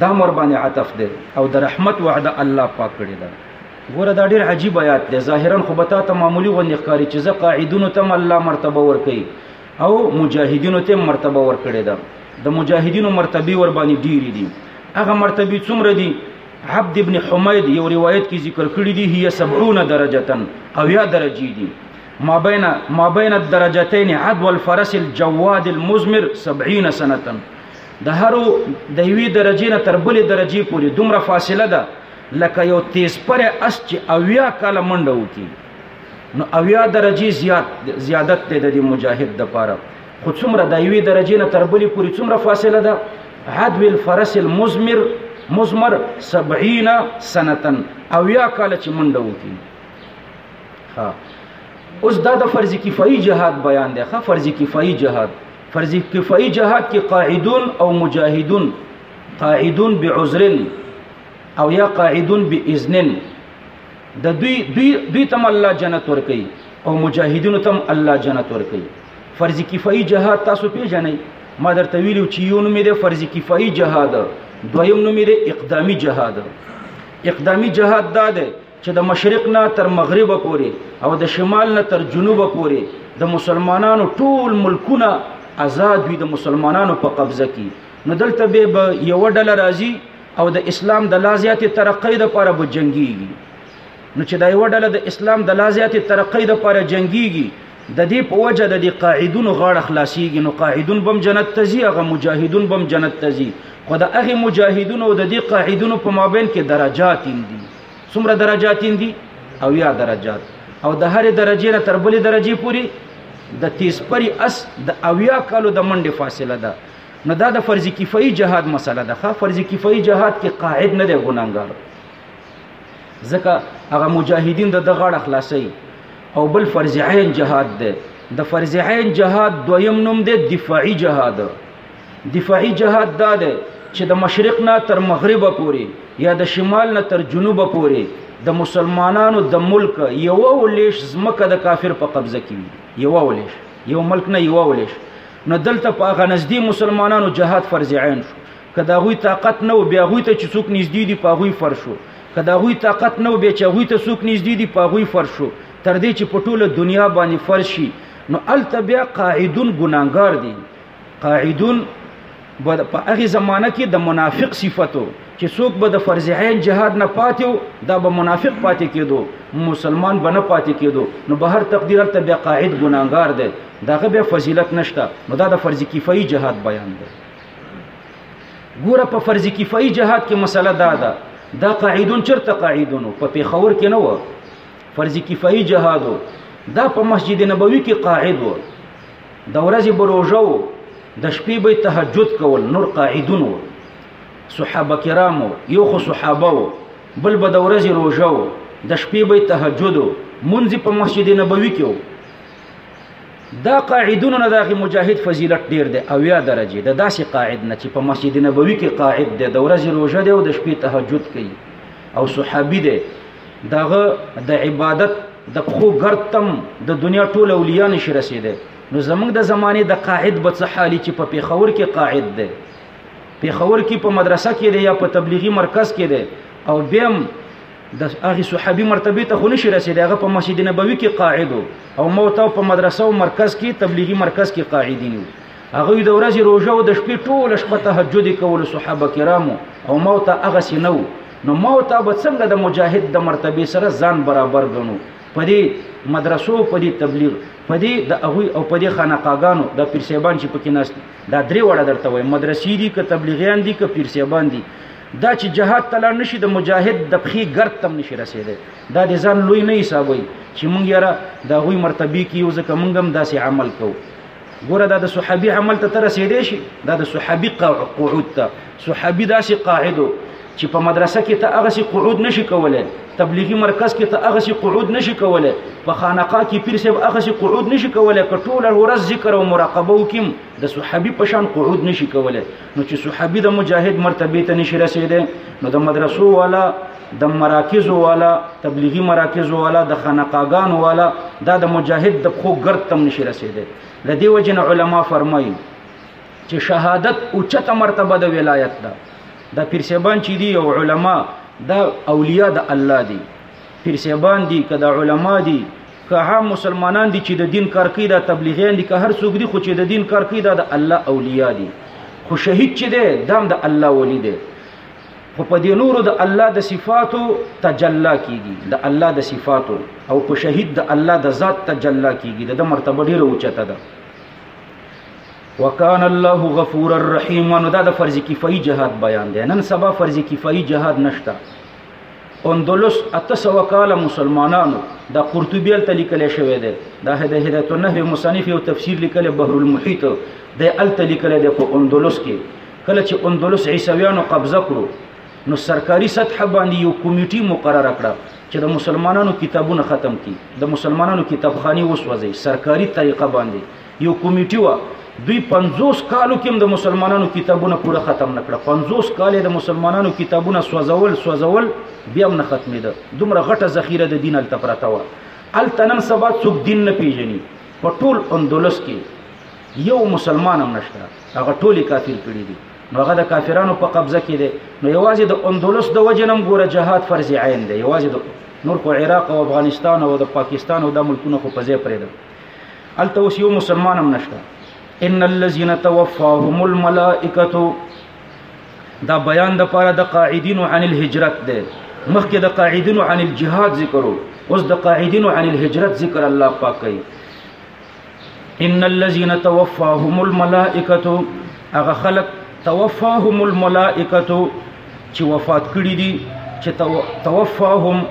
دا مر باندې عطف دی او د رحمت وعده الله پاک کړی ده ګوره دا ډیر عجیب آیات دی ظاهرا خو به تا ته معمولی غوندې ښکاري چې زه قاعدونو ته الله مرتبه ورکوي او مجاهدینو ته مرتبه ورکړې ده د مجاهدینو مرتبه ور باندې ډیری دي هغه مرتبه څومره دي عبد ابن حمید یو روایت کې ذکر کړی دی هي 70 درجه او یا درجه دي ما بین ما بین الدرجتين عدو الفرس الجواد المزمر 70 سنه د هرو د یوې درجې نه تر بلې درجې پورې دومره فاصله ده لکه یو تیزپری اس چې اویا کاله منډه وکړي نو اویا درجې زیات زیادت دی د مجاهد دپاره خو څومره د یوې درجې نه تر بلې پورې څومره فاصله ده عدو الفرس المزمر مزمر سبعین سنتن اویا کاله چې منډه وکړي ها اوس دا د فرض کفایي جهاد بیان دی ښه فرض کفایي جهاد فرض کفایي جهاد کې قاعدون او مجاهدون قاعدون بعذر او یا قاعدون باذن د دوی دوی دوی تم الله جنت ور کوي او مجاهدون تم الله جنت ور کوي فرض کفایي جهاد تاسو پیژنئ ما درته ویلو چې یو نوم دی فرض کفایي جهاد دویم نوم دی اقدامي جهاد اقدامي جهاد دا دی چې د مشرق نه تر مغرب پورې او د شمال نه تر جنوب پورې د مسلمانانو ټول ملکونه آزاد وي د مسلمانانو په قبضه کې نو دلته به یو ډله راځي او د اسلام د لازیاتې ترقۍ لپاره به جنگيږي نو چې دا یو ډله د اسلام د لازیاتې ترقۍ لپاره جنگيږي د دې په وجه د دې قاعدونو غاړه خلاصيږي نو قاعدون بم جنت ته ځي هغه مجاهدون بم جنت ته ځي خو د هغه مجاهدونو د دې قاعدونو په مابین کې درجات دي څومره درجاتین دي او یا درجات او د هرې درجې نه تر بلې درجې پورې د تیزپري اس د اویا کالو د منډې فاصله ده نو دا د فرض کفایي جهاد مسله ده ښه فرض کفایي جهاد کې قاعد نه دی ګناګار ځکه هغه مجاهدین د دغړه خلاصي او بل فرض عین جهاد ده د فرض عین جهاد دویم نوم دی دفاعي جهاد دفاعي جهاد دا دی چې د مشرق نه تر مغربه پورې یا د شمال نه تر جنوبه پورې د مسلمانانو د ملک یو ولیش زمکه د کافر په قبضه کې وي یو ولیش یو ملک نه یو ولیش نو دلته په هغه نږدې مسلمانانو جهاد فرض عین شو که دا غوی طاقت نه و بیا غوی ته چې څوک نږدې دي په غوی فرض شو که دا غوی طاقت نه و بیا چې غوی ته څوک نږدې دي په غوی فرض شو تر دې چې په ټوله دنیا باندې فرض شي نو الته بیا قاعدون ګناګار دي قاعدون بد په هغه زمانہ کې د منافق صفاتو چې څوک به د فرض عین جهاد نه پاتې وو دا به منافق پاتې کېدو مسلمان به نه پاتې کېدو نو به هر تقدیر ته بیا قاعد ګناګار دی داغه بیا فضیلت نشته نو دا د فرض کفایي جهاد بیان دی ګوره په فرض کفایي جهاد کې مسله دا ده دا قاعدون چرته قاعدونو په پیښور کې نه و فرض کفایي جهادو دا په مسجد نبوي کې قاعد و د ورځې به روژه و د شپې به تهجد کول نور قاعدون و صحابه کرامو یو خو صحابه و بل به د ورځې روژه و د شپې به تهجد و منځ په مسجد نبوي کې و دا قاعدونو نه دغه مجاهد فضیلت ډیر دی او یا درجه د داسې قاعد نه چې په مسجد نبوي کې قاعد دی د ورځې روزه دی او د شپې تهجد کوي او صحابي دی د هغه د عبادت د پخو ګرتم د دنیا ټول اولیاء نشي رسیدي نو زمونږ د زمانه د قاعد به څه حالي چې په پیښور کې قاعد دی پیښور کې په مدرسه کې دی یا په تبلیغي مرکز کې دی او بیم د هغه صحابي مرتبه ته خو نشي رسیدي هغه په مسجد نبوي کې قاعد او موت په مدرسه او مرکز کې تبلیغي مرکز کې قاعدین هغه د ورځې روزه او د شپې ټول شپه تهجد کول صحابه کرامو او موت هغه سينو نو ما او تا به څنګه د مجاهد د مرتبه سره ځان برابر ګڼو په دې مدرسو په دې تبلیغ په دې د هغوی او په دې خانقاګانو د پیر صاحبان چې پکې ناست دا درې وړه درته وایي مدرسې دي که تبلیغیان دي که پیر صاحبان دي دا چې جهاد ته لاړ نشي د مجاهد د پښې ګرد تم نشي رسېدی دا د ځان لوی نه حسابوي چې مونږ یاره د هغوی مرتبې کې یو ځکه مونږ هم داسې عمل کوو ګوره دا د صحابي عمل ته رسیدې شي دا د صحابي قعود ته صحابي داسې قاعده چې په مدرسه کې ته هغه سي قعود نشي کولای تبلیغي مرکز کې ته هغه سي قعود نشي کولای په خانقاه کې پیر صاحب هغه سي قعود نشي کولای کټول ورځ ذکر او مراقبه وکم د صحابي په شان قعود نشي کولای نو چې صحابي د مجاهد مرتبه ته نشي رسیدې نو د مدرسو والا د مراکزو والا تبلیغي مراکزو والا د خانقاګانو والا دا د مجاهد د خو ګرد تم نشي رسیدل لدی وجن علما فرمایي چې شهادت او چته مرتبه د ولایت ده د پیر سیبان چې دی او علما دا اولیاء د الله دی پیر سیبان دی کدا علما دی که هم مسلمانان دي چې د دین کار کوي دا تبلیغیان دي که هر څوک دي خو چې د دین کار کوي دا د الله اولیاء دي خو شهید چې دی دام د الله ولی دی خو په دې نورو د الله د صفاتو تجلا کیږي د الله د صفاتو او په شهید د الله د ذات تجلا کیږي د مرتبه ډیره اوچته ده وکان الله غفور الرحیم نو دا د فرض کفایي جهاد بیان دی نن سبا فرض کفایي جهاد نشته اندلس اتسو کال مسلمانانو دا قرطبی ال تلیکل شوی دی دا د هدایت النهر مصنف او تفسیر لیکل بحر المحیط د ال تلیکل دی په اندلس کې کله چې اندلس عیسویانو قبضه کړو نو سرکاري سطح باندې یو کمیټي مقرره کړه چې د مسلمانانو کتابونه ختم کړي د مسلمانانو کتابخاني وسوځي سرکاري طریقه باندې یو کمیټي و دوی 50 کالو کې د مسلمانانو کتابونه پوره ختم نکړه 50 کال د مسلمانانو کتابونه سوځول سوځول بیا هم نه ختمېده دومره غټه ذخیره د دین الته پرته و الته نن سبا څوک دین نه پیژني په ټول اندلس کې یو مسلمان هم نشته هغه ټولي کافر کړی دي نو هغه د کافرانو په قبضه کې دی نو یوازې د اندلس د وجنم ګوره جهاد فرض عین دی یوازې د نور خو عراق او افغانستان او د پاکستان او د ملکونو خو په ځای پرې ده الته اوس یو مسلمان هم نشته ان الذين توفاهم الملائکه دا بیان د پاره د قاعدین عن الهجرت ده مخکې د قاعدین عن الجهاد ذکرو اوس د قاعدین عن الهجرت ذکر الله پاک کوي ان الذين توفاهم الملائکه هغه خلق توفاهم الملائکه چې وفات کړی دي چې توفاهم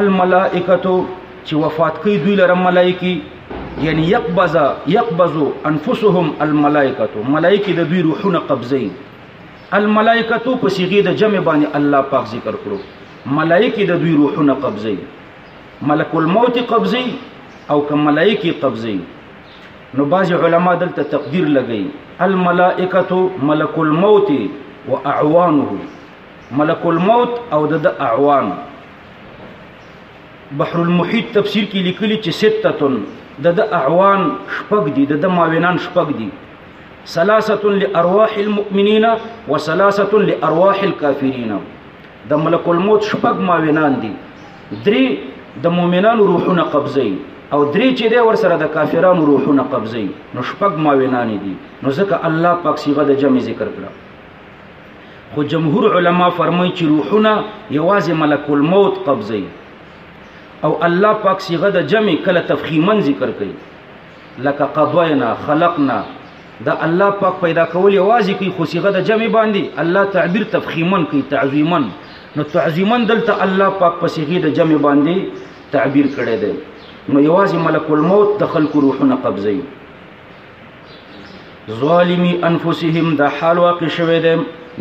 الملائکه چې وفات کړي دوی لره ملائکی یعنی یقبض یقبض انفسهم الملائکه ملائکی د دوی روحونه قبضي الملائکه په صيغه د جمع باندې الله پاک ذکر کړو ملائکی د دوی روحونه قبضي ملک الموت قبضي او کوم ملائکه قبضي نو بعض علما دلته تقدیر لګي الملائکه ملک الموت واعوانه ملک الموت او د اعوان بحر المحیط تفسیر کې لیکلي چې ستتن د د اعوان شپږ دي د د ماوینان شپږ دي ثلاثه لارواح المؤمنین وثلاثه لارواح الكافرین د ملک الموت شپږ ماوینان دي درې د مؤمنانو روحونه قبضي او درې چې دی ور سره د کافرانو روحونه قبضي نو شپږ ماوینان دي نو ځکه الله پاک صيغه د جمع ذکر کړه خو جمهور علما فرمایي چې روحونه یوازې ملک الموت قبضي او الله پاک صيغه د جمع کله تفخیما ذکر کوي لکه قضینا خلقنا دا الله پاک پیدا کول یوازې کوي خو صيغه د جمع باندې الله تعبیر تفخیما کوي تعظیما نو تعظیما دلته الله پاک په صيغه د جمع باندې تعبیر کړی دی نو یوازې ملک الموت د خلق روحونه قبضوي ظالمی انفسهم د حال واقع شوه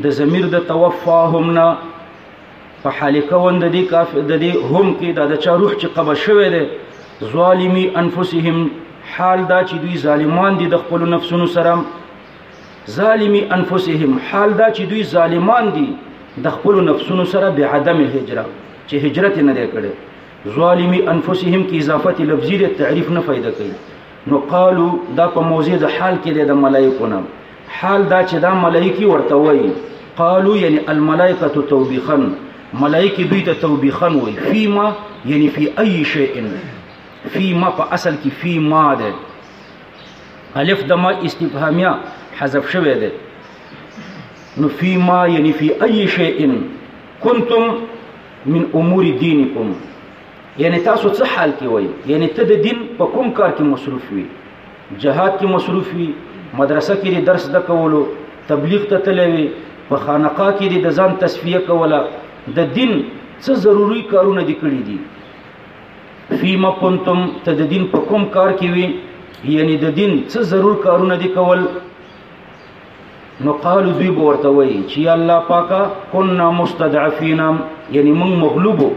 د ضمیر د توفاهم نه په حال کون د دې کاف د دې هم کې دا د چا روح چې قبض شوی دی ظالمی انفسهم حال دا چې دوی ظالمان دي د خپل نفسونو سره ظالمی انفسهم حال دا چې دوی ظالمان دي د خپل نفسونو سره به عدم هجرت چې هجرت نه کړي ظالمی انفسهم کی اضافه لفظی د تعریف نه فائدہ کوي نو قالو دا په موضع د حال کې دی د ملایکو نه حال دا چې دا ملایکی ورته وایي قالو یعنی الملائکه توبیخا ملائکه دوی ته توبیخا وایي فیما یعنی فی ای شیء فیما په اصل کې فیما ده الف د ما استفهامیه حذف شوه ده نو فیما یعنی فی ای شیء کنتم من امور دینکم یعنی تاسو څه حال کې وای یعنی ته د دین په کوم کار کې مصروف وي جهاد کې مصروف وي مدرسه کې د درس د کولو تبلیغ ته تلوي په خانقاه کې د ځان تصفیه کوله د دین څه ضروری کارونه دي کړی دي فيما كنتم ته د دین په کوم کار کې وي یعنی د دین څه ضرور کارونه دي کول نو قالو دوی به ورته وایي چې یا الله پاکه کنا مستضعفین یعنی موږ مغلوبو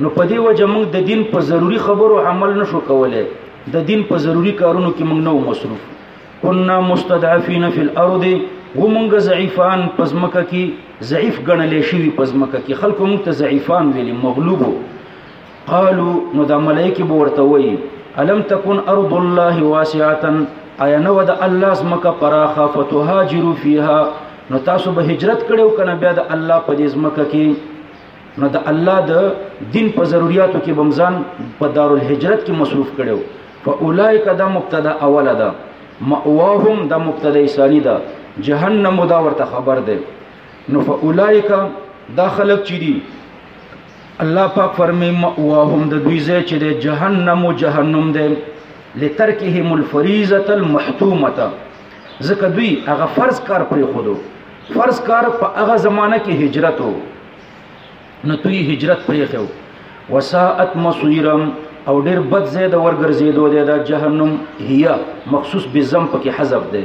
نو په دې وجه موږ د دین په ضروری خبرو عمل نشو کولای د دین په ضروری کارونو کې موږ نو مصروف کنا مستضعفین فی الارض و موږ ضعیفان پزمکه کې ضعیف ګڼل شي پزمکه کې خلکو موږ ته ضعیفان ویلي مغلوبو قالو نو د ملائکه به ورته وایي الم تکون ارض الله واسعه ایا نو د الله زمکه پراخه فتوهاجرو فیها نو تاسو به هجرت کړو کنه بیا د الله په دې زمکه کې نو د الله د دین په ضرورتو کې بمزان په دارالهجرت کې مصروف کړو فاولائک دا مبتدا اوله ده مأواهم دا مبتدا ثانی ده جهنم دا ورته خبر ده نو فاولائک دا خلق چي دي الله پاک فرمي مأواهم د دوی ځای چې د جهنم او جهنم دی لترکهم الفریضه المحتومه ځکه دوی هغه فرض کار پرې خودو فرض کار په هغه زمانہ کې هجرت وو نو دوی هجرت پرې خو وساعت مصيرم او ډیر بد زید ورګرځیدو دی دا جهنم هيا مخصوص بزم پکې حذف دی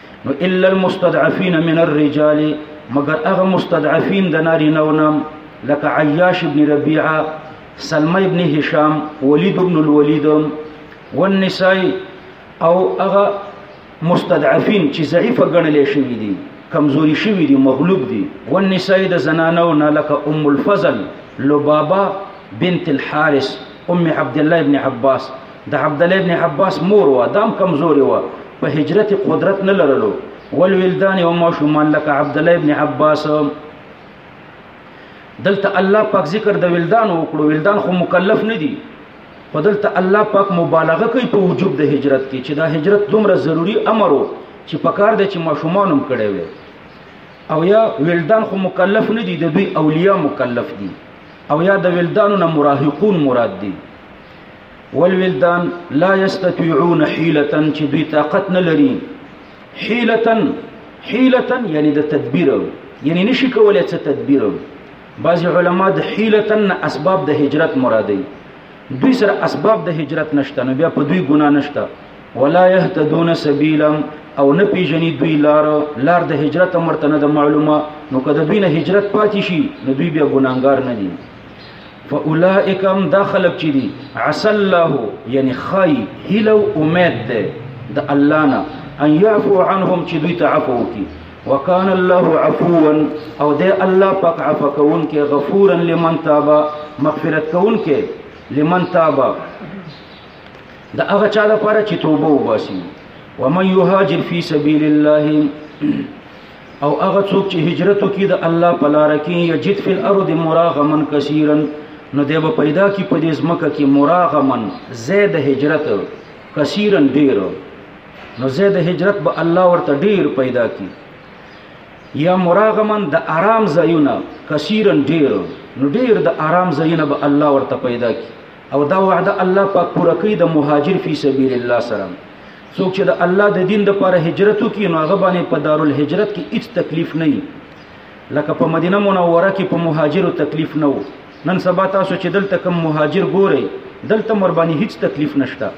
نو الا المستضعفين من الرجال مگر هغه مستضعفين د ناری نو نام لکه عياش ابن ربيعه سلمہ ابن هشام ولید ابن الولید والنساء او هغه مستضعفين چې ضعیف ګڼل شوی دي کمزوري شوی دي مغلوب دي والنساء د زنانو نه لکه ام الفضل لبابا بنت الحارث ام عبد الله ابن عباس د عبد الله ابن عباس مور و دام کمزوري و په هجرت قدرت نه لرلو ول ولدان او ماشومان لکه عبد الله ابن عباس دلته الله پاک ذکر د ولدان وکړو ولدان خو مکلف نه دي خو دلته الله پاک مبالغه کوي په وجوب د هجرت کې چې دا هجرت دومره ضروری امر وو چې پکار دی چې ماشومان هم کړي وي او یا ولدان خو مکلف نه دي د دوی اولیاء مکلف دي او یا د ولدانو نه مراهقون مراد دي والولدان لا يستطيعون حيله چې دوی طاقت نه لري حيله حيله یعنی د تدبیر یعنی نشي کولای څه تدبیر بعض علما د حيله نه اسباب د هجرت مرادي دوی سره اسباب د هجرت نشته نو بیا په دوی ګنا نشته ولا يهتدون سبيلا او نه پیژني دوی لار لار د هجرت مرته نه د معلومه نو کله دوی نه هجرت پاتې شي نو دوی بیا ګناګار نه دي فاولائک هم دا خلق چی دی عسل الله یعنی خی هلو امید ده د الله نه ان يعفو عنهم چې دوی ته عفو وکړي وکان الله عفوا او ده الله پاک عفو کون کې غفورا لمن تاب مغفرت کون کې لمن تاب دا هغه چا لپاره چې توبه وباسي ومن يهاجر في سبيل الله او هغه څوک چې هجرت وکړي د الله په لار کې یجد فی الارض مراغمن کثیرا نو دی به پیدا کی په دې ځمکه کې مراغمن زید هجرت کثیرا ډیر نو زید هجرت به الله ورته ډیر پیدا کی یا مراغمن د آرام ځایونه کثیرا ډیر نو ډیر د آرام ځایونه به الله ورته پیدا کی او دا وعده الله پاک پوره کوي د مهاجر فی سبیل الله سره څوک چې د الله د دین د لپاره هجرت وکړي نو هغه باندې په دارالهجرت کې هیڅ تکلیف نه وي لکه په مدینه منوره کې په مهاجرو تکلیف نه وو نن سبا تاسو چې دلته کوم مهاجر ګورئ دلته مر باندې هیڅ تکلیف نشته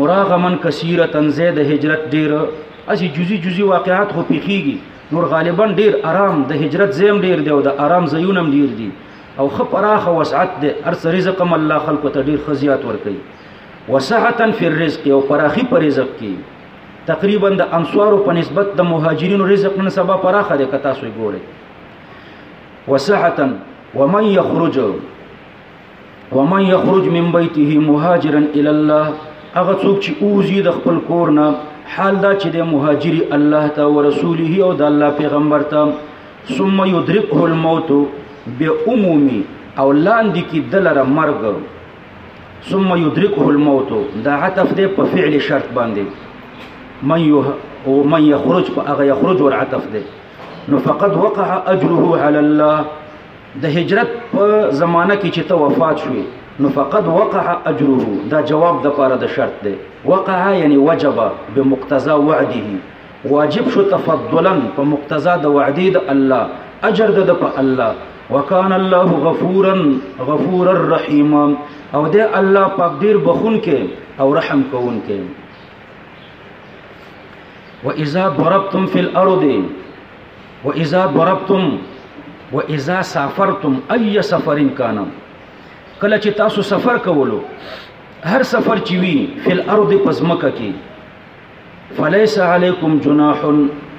مراغمن کثیره تنزه د هجرت ډیر اسی جزئی جزئی واقعات خو پیخیږي نور غالبا ډیر آرام د هجرت زیم ډیر دی او د آرام زیونم ډیر دی او خپ راخه وسعت دی ارس رزق مله خلق ته ډیر خزیات ور کوي وسعتا فی الرزق او فراخی پر رزق کې تقریبا د انصارو په نسبت د مهاجرینو رزق نن سبا پراخه ده کتا سوی ګوره وسعتا ومن يخرج ومن يخرج من بيته مهاجرا الى الله هغه څوک چې اوزي د خپل کور نه حال دا چې د مهاجري الله ته او رسوله او د الله پیغمبر ته ثم يدركه الموت بعمومي او لاندې کې دلره مرګ ثم يدركه الموت دا عطف دی په فعل شرط باندې من يه او من يخرج په هغه يخرج ور عطف دی نو فقد وقع اجره على الله د هجرت په زمانہ کې چې ته وفات شوې نو فقد وقع اجره دا جواب د پاره د شرط دی وقع یعنی وجب بمقتضى وعده واجب شو تفضلا په مقتضا د وعدې د الله اجر د په الله وکان الله غفورا غفور الرحیم او د الله پاک ډیر بخون کې او رحم کوون کې واذا ضربتم في الارض واذا ضربتم واذا سافرتم اي سفر كان کله چې تاسو سفر کولو هر سفر چې وي فل ارض پزمکه کې فلیس علیکم جناح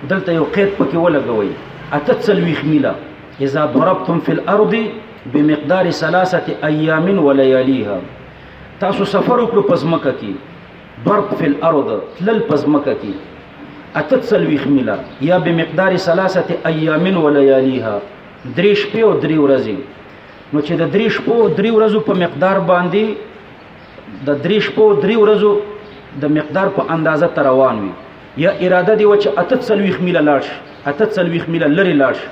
دلته یو قید پکې ولګوي اته څلويخ میله اذا ضربتم فی الارض بمقدار ثلاثه ایام ولياليها تاسو سفر وکړو پزمکه کې ضرب فی الارض تلل پزمکه کې اته څلويخ میله یا بمقدار ثلاثه ایام ولياليها درې شپې او درې ورځې نو چې د درې شپو درې ورځو په مقدار باندې د درې شپو درې ورځو د مقدار په اندازه تر روان وي یا اراده دی و چې اته څلويخ میله لاړ شي اته څلويخ میله لرې لاړ شي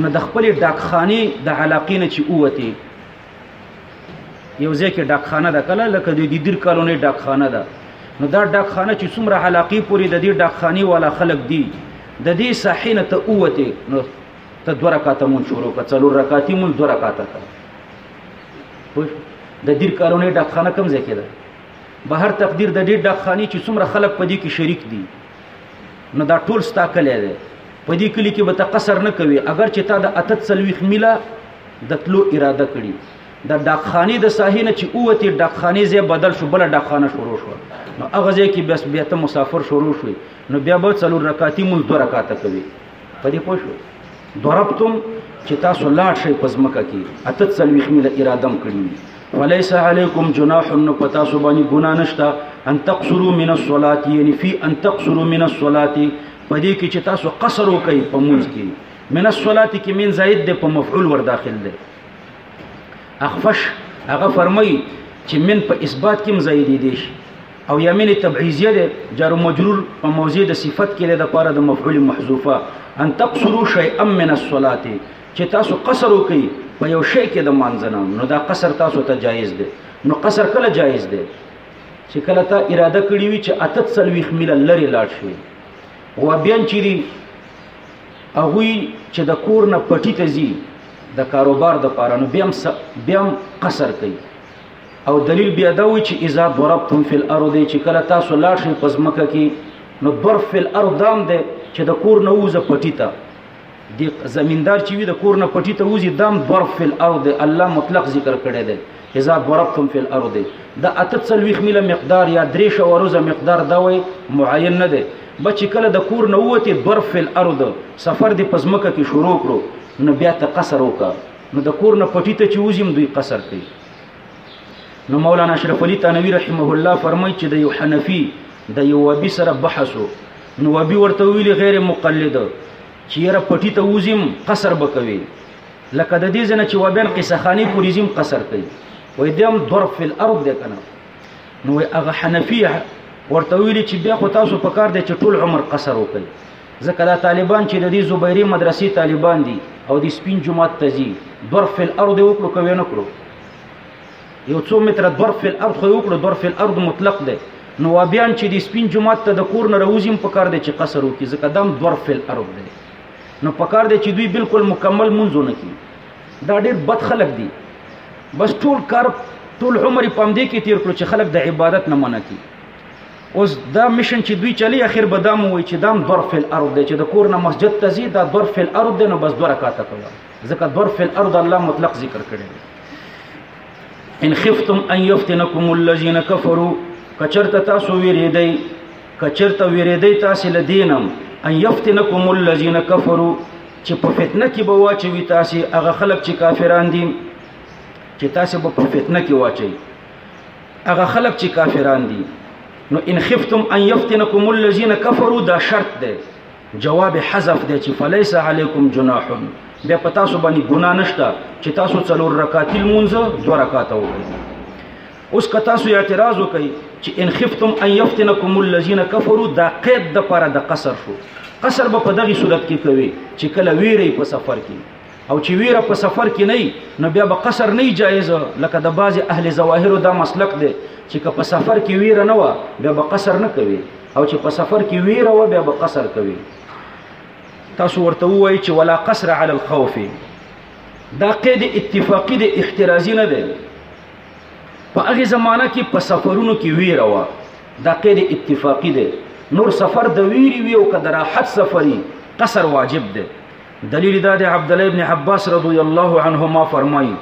نو د خپلې ډاکخانې د علاقې نه چې ووتې یو ځای کې ډاکخانه ده کله لکه د دیدر کالونې ډاکخانه ده نو دا ډاکخانه چې څومره علاقې پورې د دې ډاکخانې والا خلک دي د دې ساحې نه ته ووتې نو ته دوه رکاته مونږ شروع کړه څلور رکاتي مونږ دوه رکاته کړه د دیر کالونې ډاکخانه کم ځای کې ده بهر تقدیر د دې ډاکخانې چې څومره خلک په دې کې شریک دي نو دا ټول ستا کلی دی په دې کلی کې به ته قصر نه کوي اگر چې تا د اته څلوېښت میله د تلو اراده کړي د ډاکخانې د ساحې نه چې اووتې ډاکخانې ځای بدل شو بله ډاکخانه شروع شوه نو هغه ځای کې بس بیا ته مسافر شروع شوې نو بیا به څلور رکاتي مونځ دوه رکاته کوي په دې پوه شوې ضربتم چې تاسو لاړ شئ په ځمکه کې اته څلوېښت میله اراده هم کړې وي فلیس علیکم جناح نو په تاسو باندې ګناه نشته ان تقصروا من الصلاة یعنی فی ان تقصروا من الصلاة په دې کې چې تاسو قصر وکړئ په مونځ کې من الصلاة کې من زائد دی په مفعول ور داخل دی اخفش هغه فرمایي چې من په اثبات کې مزایدې دي شي او یا من تبعیضیه ده جار مجرور په موضع د صفت کې د پاره د مفعول محذوفه ان تقصروا شیئا من الصلاه چې تاسو قصر وکړي په یو شی کې د مانځنه نو دا قصر تاسو ته جایز دی نو قصر کله جایز دی چې کله تا اراده کړی وي چې اتت سلويخ مل لري لاړ شي او بیا چې دی هغه چې د کور نه پټی ته ځي د کاروبار د پاره نو بیا بیا قصر کوي او دلیل بیا دا وی چې اذا ضربتم فی الارض چې کله تاسو لاړ شئ په ځمکه کې نو ضرب فی الارض دام دی چې د کور نه وځه پټی ته د زمیندار چې وي د کور نه پټی ته وځي دام ضرب فی الارض الله مطلق ذکر کړی دی اذا ضربتم فی الارض دا اته څلويخ میله مقدار یا درې شوروزه مقدار دا وی معین نه دی بچ کله د کور نه وته ضرب فی الارض سفر دی پزمکه کې شروع کړو نو بیا ته قصر وکړه نو د کور نه پټی ته چې وځم دوی قصر کوي نو مولانا اشرف علي تنوي رحمه الله فرمایي چې د یو حنفي د یو وبي سره بحث نو وبي ورته ویل غیر مقلد چې یره پټی ته وزم قصر بکوي لکه د دې ځنه چې وبن قصه خاني پوری زم قصر کوي وې دیم ضرب فی الارض ده کنه نو هغه حنفي ورته ویل چې بیا خو تاسو په کار دی چې ټول عمر قصر وکړي ځکه دا طالبان چې د دې زبیري مدرسې طالبان دي او د سپین جماعت ته ځي ضرب فی الارض وکړو که نه کړو یو څو متره ضرب فی الارض خو وکړو ضرب فی الارض مطلق دی نو وابیان چې د سپین جماعت ته د کور نه راوځي هم پکار دی چې قصر وکړي ځکه دا هم ضرب فی الارض دی نو پکار دی چې دوی بالکل مکمل مونځ ونه کړي دا ډېر بد خلک دي بس ټول کار ټول عمر یې په همدې کې تېر کړو چې خلک د عبادت نه منع کړي اوس دا مشن چې دوی چلی اخر به دا مو وایي چې دام دور فل ارض دی چې د کور نه مسجد ته ځي دا دور فل ارض دی نو بس دوه رکعاته کوه ځکه دور فل ارض الله مطلق ذکر کړی دی ان خفتم ان يفتنكم الذين كفروا کچرته تاسو ویریدئ کچرته ویریدئ تاسو لدینم ان يفتنكم الذين كفروا چې په فتنه کې به واچوي تاسو هغه خلک چې کافران دي چې تاسو به په فتنه کې واچوي هغه خلک چې کافران دي نو ان خفتم ان يفتنكم الذين كفروا دا شرط دی جواب حذف دی چې فليس عليكم جناح بیا په تاسو باندې ګنا نشته چې تاسو څلور رکعات لمونځ دوه رکعات وکړئ اوس که تاسو اعتراض وکړئ چې ان خفتم ان يفتنكم الذين كفروا دا قید د پاره د قصر شو قصر به په دغه صورت کې کوي چې کله ویری په سفر کې او چې ویره په سفر کې نه نو بیا به قصر نه جایز لکه د بعض اهل ظواهر دا مسلک دی چې که په سفر کې ویره نه و بیا به قصر نه کوي او چې په سفر کې ویره و بیا به قصر کوي تاسو ورته وایي چې ولا قصر علی الخوف دا قید اتفاقی دی احترازی نه دی په هغه زمانہ کې په سفرونو کې ویره و دا قید اتفاقی دی نور سفر د ویری وی او که د راحت سفری قصر واجب دی دلیل دا دی عبد الله ابن عباس رضی الله عنهما فرمایي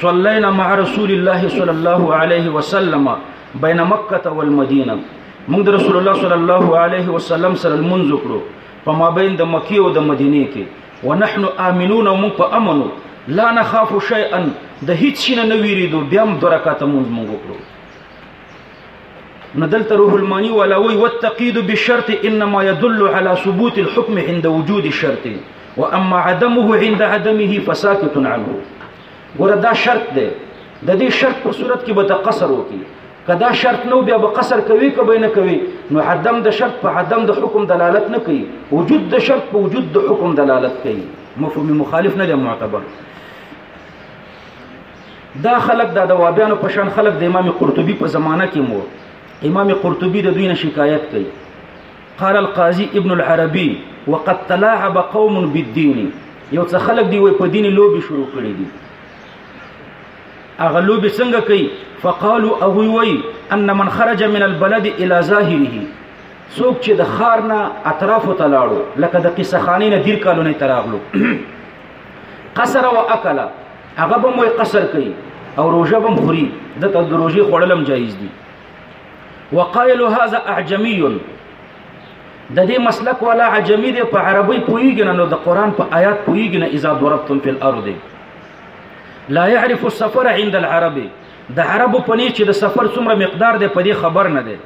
صلینا مع رسول الله صلی الله علیه وسلم بین مکه والمدینه موږ د رسول الله صلی الله علیه وسلم سره المنذ کړو په مابین د مکی او د مدینه کې ونحن امنون موږ په امنو لا نخاف شيئا د هیڅ شي نه ویریدو بیا هم درکاته موږ موږ کړو ندلت روح الماني ولا وي والتقييد بالشرط انما يدل على ثبوت الحكم عند وجود الشرط واما عدمه عند عدمه فساكت عنه وردا شرط ده د دې شرط په صورت کې به قصر وکي کدا شرط نو بیا به قصر کوي که به نه کوي نو عدم د شرط په عدم د حکم دلالت نه کوي وجود د شرط په وجود د حکم دلالت کوي مفهوم مخالف نه دی معتبر دا خلک دا د وابیانو په شان خلک د امام قرطبي په زمانه کې مو امام قرطبي د دوی نه شکایت کوي قال القاضي ابن العربي وقد تلاعب قوم بالدين یو څه خلک دی وای په دین لوبي شروع کړی دي اغه لوبي څنګه کوي فقالوا او وی ان من خرج من البلد الى ظاهره څوک چې د خار نه اطراف ته لاړو لکه د قصه خانې نه دیر کالو نه تراغلو قصر واکل هغه به مو قصر کوي او روزه به خوري د ته د روزي خړلم جایز دي وقائل هذا اعجمي د دې مسلک والا عجمی دی په عربی پویږي نو د قران په آیات پویږي نه اذا ضربتم فی الارض لا يعرف السفر عند العرب د عربو په نیچه د سفر څومره مقدار دی په دې خبر نه دی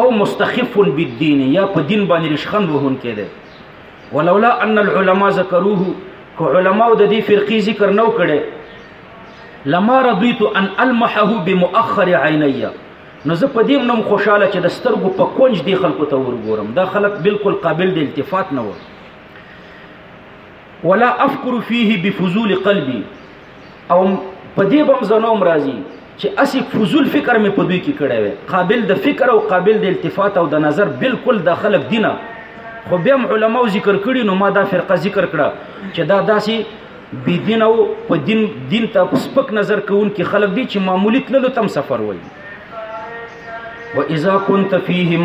او مستخف بالدين یا په دین باندې رشخند وهون کېده ولولا ان العلماء ذکروه کو علماء د دې فرقې ذکر نو کړي لما رضيت ان المحه بمؤخر عيني نو زه په دې منم خوشاله چې د سترګو په کونج دی خلکو ته ورګورم دا خلک بالکل قابل د التفات نه و ولا افکر فيه بفضول قلبي او په دې بم زنوم راځي چې اسی فضول فکر مې په دوی کې کړی وي قابل د فکر او قابل د التفات او د نظر بالکل د خلق دینه خو بیا علماء ذکر کړي نو ما دا فرقه ذکر کړه چې دا داسي بی دین او په دین دین ته سپک نظر کوون کې خلک دي چې معمولی تللو تم سفر وایي واذا كنت فيهم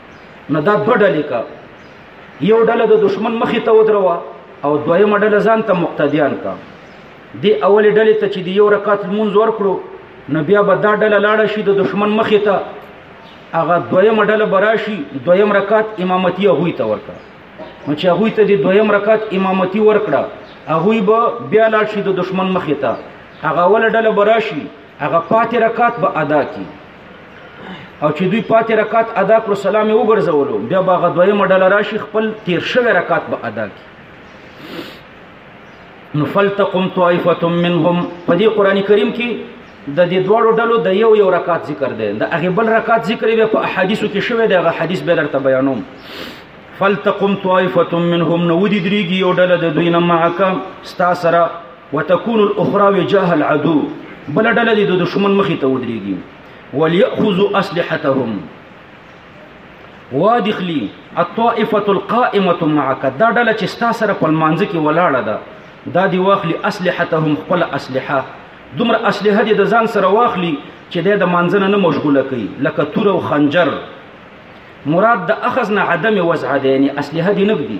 نو دا دوه ډلې کا یو ډله د دشمن مخې ته ودروا او دویمه ډله ځان ته مقتدیان کا دی اولې ډلې ته چې دی یو رکعت لمونځ ورکړو نو بیا به دا ډله لاړه شي د دشمن مخې ته هغه دویمه ډله به راشي دویم رکعت امامتي هغوی ته ورکړه نو چې هغوی ته د دویم رکعت امامتي ورکړه هغوی به بیا لاړ شي د دشمن مخې ته هغه اوله ډله به راشي هغه پاتې رکعت به ادا کړي او چې دوی پاتې رکعت ادا کړو سلام یې وګرځولو بیا به هغه دویمه ډله راشي خپل تیر شوی رکعت به ادا کړي نو فلتقم طائفه منهم په دې قران کریم کې د دې دوړو ډلو د یو یو رکعت ذکر دی د هغه بل رکعت ذکر به په احادیثو کې شوی دی هغه حدیث به درته بیانوم فلتقم طائفه منهم نو ودی دریږي یو ډله د دوی نه معکم ستا سره وتكون الاخرى وجاه العدو بل ډله د دشمن مخې ته ودرېږي وليأخذوا اسلحتهم وادخلي الطائفه القائمه معك دا ډله چې ستا سره په لمانځ کې ولاړه ده دا دی واخلي اسلحتهم خپل اسلحه دومره اسلحه دې د ځان سره واخلي چې د د مانځنه نه مشغوله کوي لکه تور او خنجر مراد د اخذ نه عدم وضع دی یعنی اسلحه دې نګدي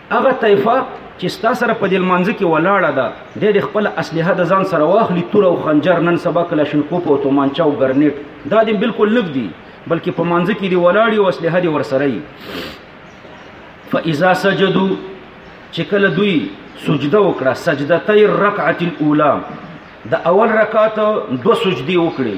هغه طایفه چې ستا سره په دې لمانځ کې ولاړه ده د دې خپل اسلحه د ځان سره واخلي تور او خنجر نن سبا کلاشینکوف او تومانچا او ګرنیټ دا دې بالکل نګدي بلکې په مانځ کې دی ولاړی او اسلحه دی ورسره ای فاذا سجدوا چې کله دوی سجده وکړه سجدتي الرکعه الاولى د اول رکعت دو سجدي وکړي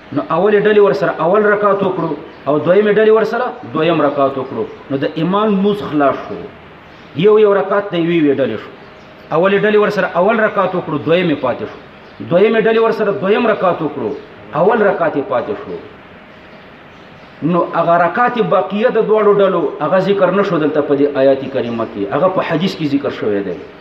نو اول ډلې ور سره اول رکعت وکړو او دویم ډلې ور سره دویم رکعت وکړو نو د امام موز خلاص شو یو یو رکعت دی وی وی ډلې شو اول ډلې ور سره اول رکعت وکړو دویم پاتې شو دویم ډلې ور سره دویم رکعت وکړو اول رکعت پاتې شو نو هغه رکعات باقیه د دوړو ډلو هغه ذکر نشو دلته په دې آیات کریمه کې هغه په حدیث کې ذکر شوی دی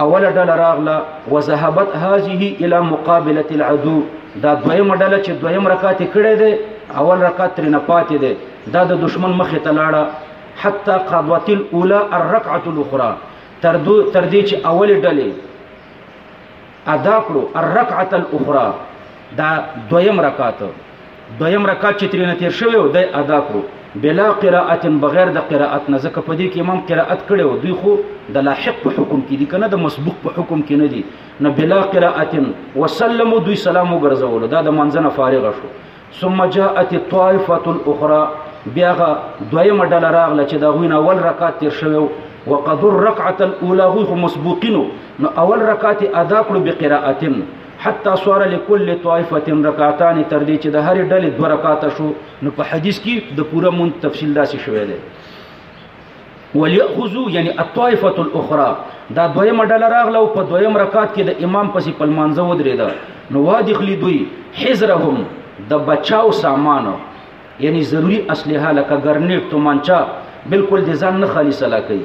اوله ډله راغله وذهبت هذه الى مقابله العدو دا دویمه ډله چې دویم رکعت کړي دي اول رکعت تر نه پاتې دي دا د دشمن مخې ته لاړه حتی قضوت الاولى الركعه الاخرى تر دو تر دې چې اول ډله ادا کړو الركعه الاخرى دا دویم رکعت دویم رکعت چې ترینه تیر شوی و دی ادا کړو بلا قراءت بغیر د قراءت نه ځکه په دې کې امام قراءت کړی و دوی خو د لاحق په حکم کې دي کنه د مسبوق په حکم کې نه دي نه بلا قراءت وسلم دوی سلام وګرځول دا د منځنه فارغ شو ثم جاءت الطائفه الاخرى بیاغه دویمه ډله راغله چې دا غوینه اول رکعت تیر شوی وقد الركعه الاولى غو مسبوقینو نو اول رکعت ادا کړو بقراءتن حتی صار لكل طائفه رکعتان تر دې چې د هرې ډلې دوه رکعاته شو نو په حدیث کې د پوره مون تفصیل داسې شوی دی وليأخذوا یعنی الطائفه الاخرى دا دویم ډله راغله او په دویم رکعت کې د امام پسې په لمانځه ودرېده نو وادخلی دوی حزرهم د بچاو سامانو یعنی ضروری اسلحه لکه ګرنیټ تومانچا بالکل د ځان نه خالص لا کوي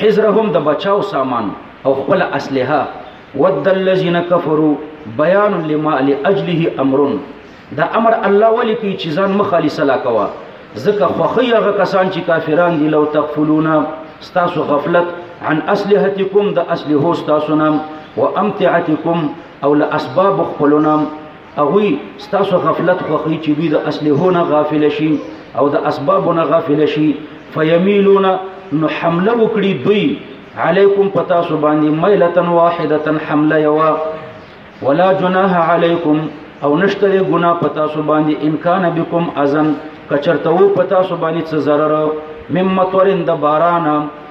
حزرهم د بچاو سامان او خپل اسلحه ود الذين كفروا بيان لما لاجله امر دا امر الله ولي کوي چې ځان مخالص لا کوا ځکه خوخي هغه کسان چې کافران دي لو تغفلون ستاسو غفلت عن اسلحتكم د اسلحو ستاسو نام وامتعتكم او لاسباب خپلونام هغوی ستاسو غفلت خوښوي چې دوی د اسلحو نه غافل شي او د اسبابو نه غافل شي فیمیلون نو حمله وکړي دوی علیکم پتا سو باندې میلتن واحدتن حمله یوا ولا جناح علیکم او نشته دی ګنا پتا سو باندې ان کان بكم اذن کچرته و پتا سو باندې څه zarar مم مطورن د باران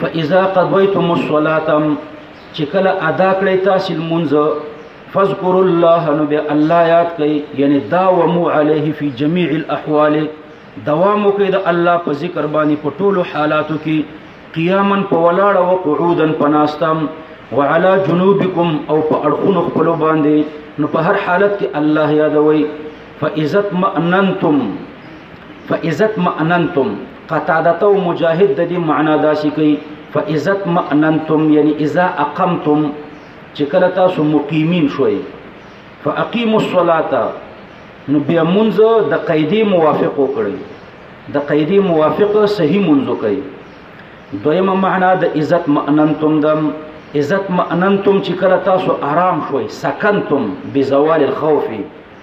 فاذا قضيتم الصلاه چې کله ادا کړی تاسو لمونځ فذكر الله نو به الله یاد کوي یعنی داومو عليه في جميع الاحوال دوام وکړي د الله په ذکر باندې په ټولو حالاتو کې قیاما په ولاړ او قعودا پناستم وعلى جنوبكم او په اړخونو خپل باندې نو په هر حالت کې الله یادوي فاذا مأننتم فاذا مأننتم قتاده او مجاهد د دې معنا داسې کوي فاذت مأننتم یعنی اذا اقمتم چې کله تاسو مقیمین شوي فاقیموا الصلاه نو بیا مونږ د قیدی موافق وکړي د قیدی موافق صحیح مونږ کوي دویمه معنا د عزت مأننتم دم عزت مأننتم چې کله تاسو آرام شوي سکنتم بزوال الخوف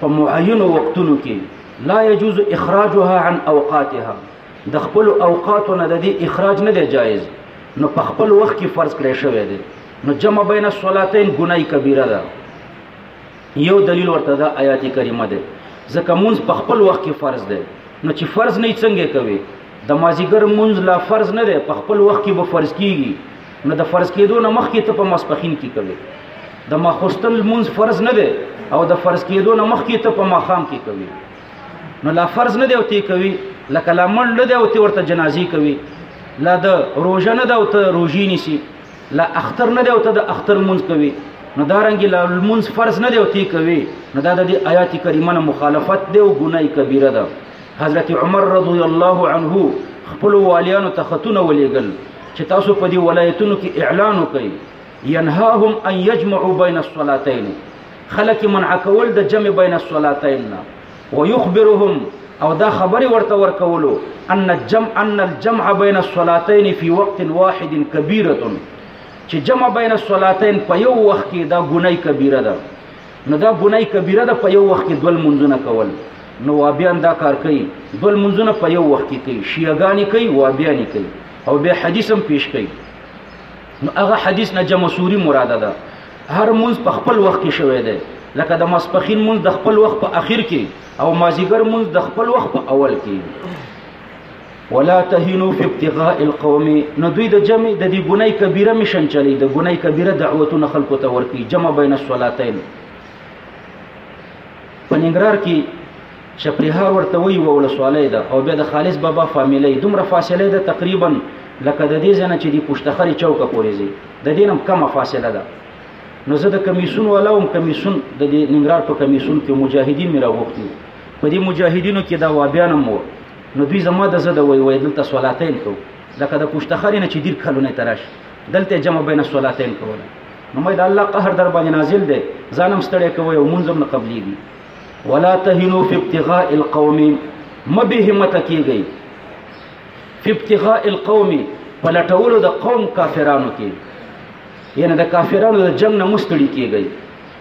په معینو وختونو کې لا يجوز اخراجها عن اوقاتها د خپل اوقاتو نه د دې اخراج نه دی جایز نو په خپل وخت کې فرض کړی شوی دی نو جمع بین الصلاتین ګنای کبیره ده یو دلیل ورته دا آیات کریمه ده ځکه مونږ په خپل وخت کې فرض ده نو چې فرض نه څنګه کوي د مازیګر مونږ لا فرض نه ده په خپل وخت کې به فرض کیږي نو د فرض کېدو نه مخکې ته په ماسپخین کې کوي د ماخوستن لمونځ فرض نه دی او د فرض کېدو نه مخکې ته په ماښام کې کوي نو لا فرض نه دی او تی کوي لکه لا مړ نه دی او تی ورته جنازي کوي لا د روژه نه ده او ته روژې نیسي لا اختر نه دی او ته د اختر مونځ کوي نو دا رنګ لا مونځ فرض نه دی او تی کوي نو دا د آیات کریمه نه مخالفت دی او ګناه کبیره ده حضرت عمر رضی الله عنه خپل والیانو ته خطونه ولېګل چې تاسو په دې ولایتونو کې اعلان وکړئ ينهاهم ان يجمعوا بين الصلاتين خلک منع کول د جمع بين الصلاتين نه ويخبرهم او دا خبر ورته ورکولو ان الجمع ان الجمع بين الصلاتين في وقت واحد كبيره چې جمع بين الصلاتين په یو وخت کې دا ګناي کبیره ده نو دا ګناه کبیره ده په یو وخت کې دوه لمونځونه کول نو وابیان دا کار کوي دوه لمونځونه په یو وخت کې کوي شیعګانې کوي وابیانې کوي او بیا حدیث هم پیش کوي نو هغه حدیث نه جمع سوري مراده ده هر مونځ په خپل وخت کې شوی دی لکه د ماسپخین مونځ د خپل وخت په اخر کې او مازیګر مونځ د خپل وخت په اول کې ولا تهنوا في ابتغاء القوم نو دوی د جمع د دې ګنای کبیره مشن چلی د ګنای کبیره دعوتونه خلکو ته ورکی جمع بین الصلاتین په ننګرهار کې شپریهار ورته وی وول سوالای ده او بیا د خالص بابا فامیلې دومره فاصله ده تقریبا لکه د دې ځنه چې د پښتخري چوکه پورې زی د دینم کمه فاصله ده نو زه د کمیسون والا هم کمیسون د ننګرهار په کمیسون کې مجاهدین میرا غوښتي په دې مجاهدینو کې دا وابیانم وو نو دوی زما د زده وای وای دلته صلاتین کو لکه د کوشتخری نه چې دیر کلونه تراش دلته جمع بین صلاتین کول نو مې د الله قهر در باندې نازل دی ځانم ستړی کوي او منظم نه قبليږي ولا تهنوا في ابتغاء القوم مبه همت کیږي في ابتغاء القوم پلټولو د قوم کافرانو کې یعنی د کافرانو د جنگ نه مستړي کیږي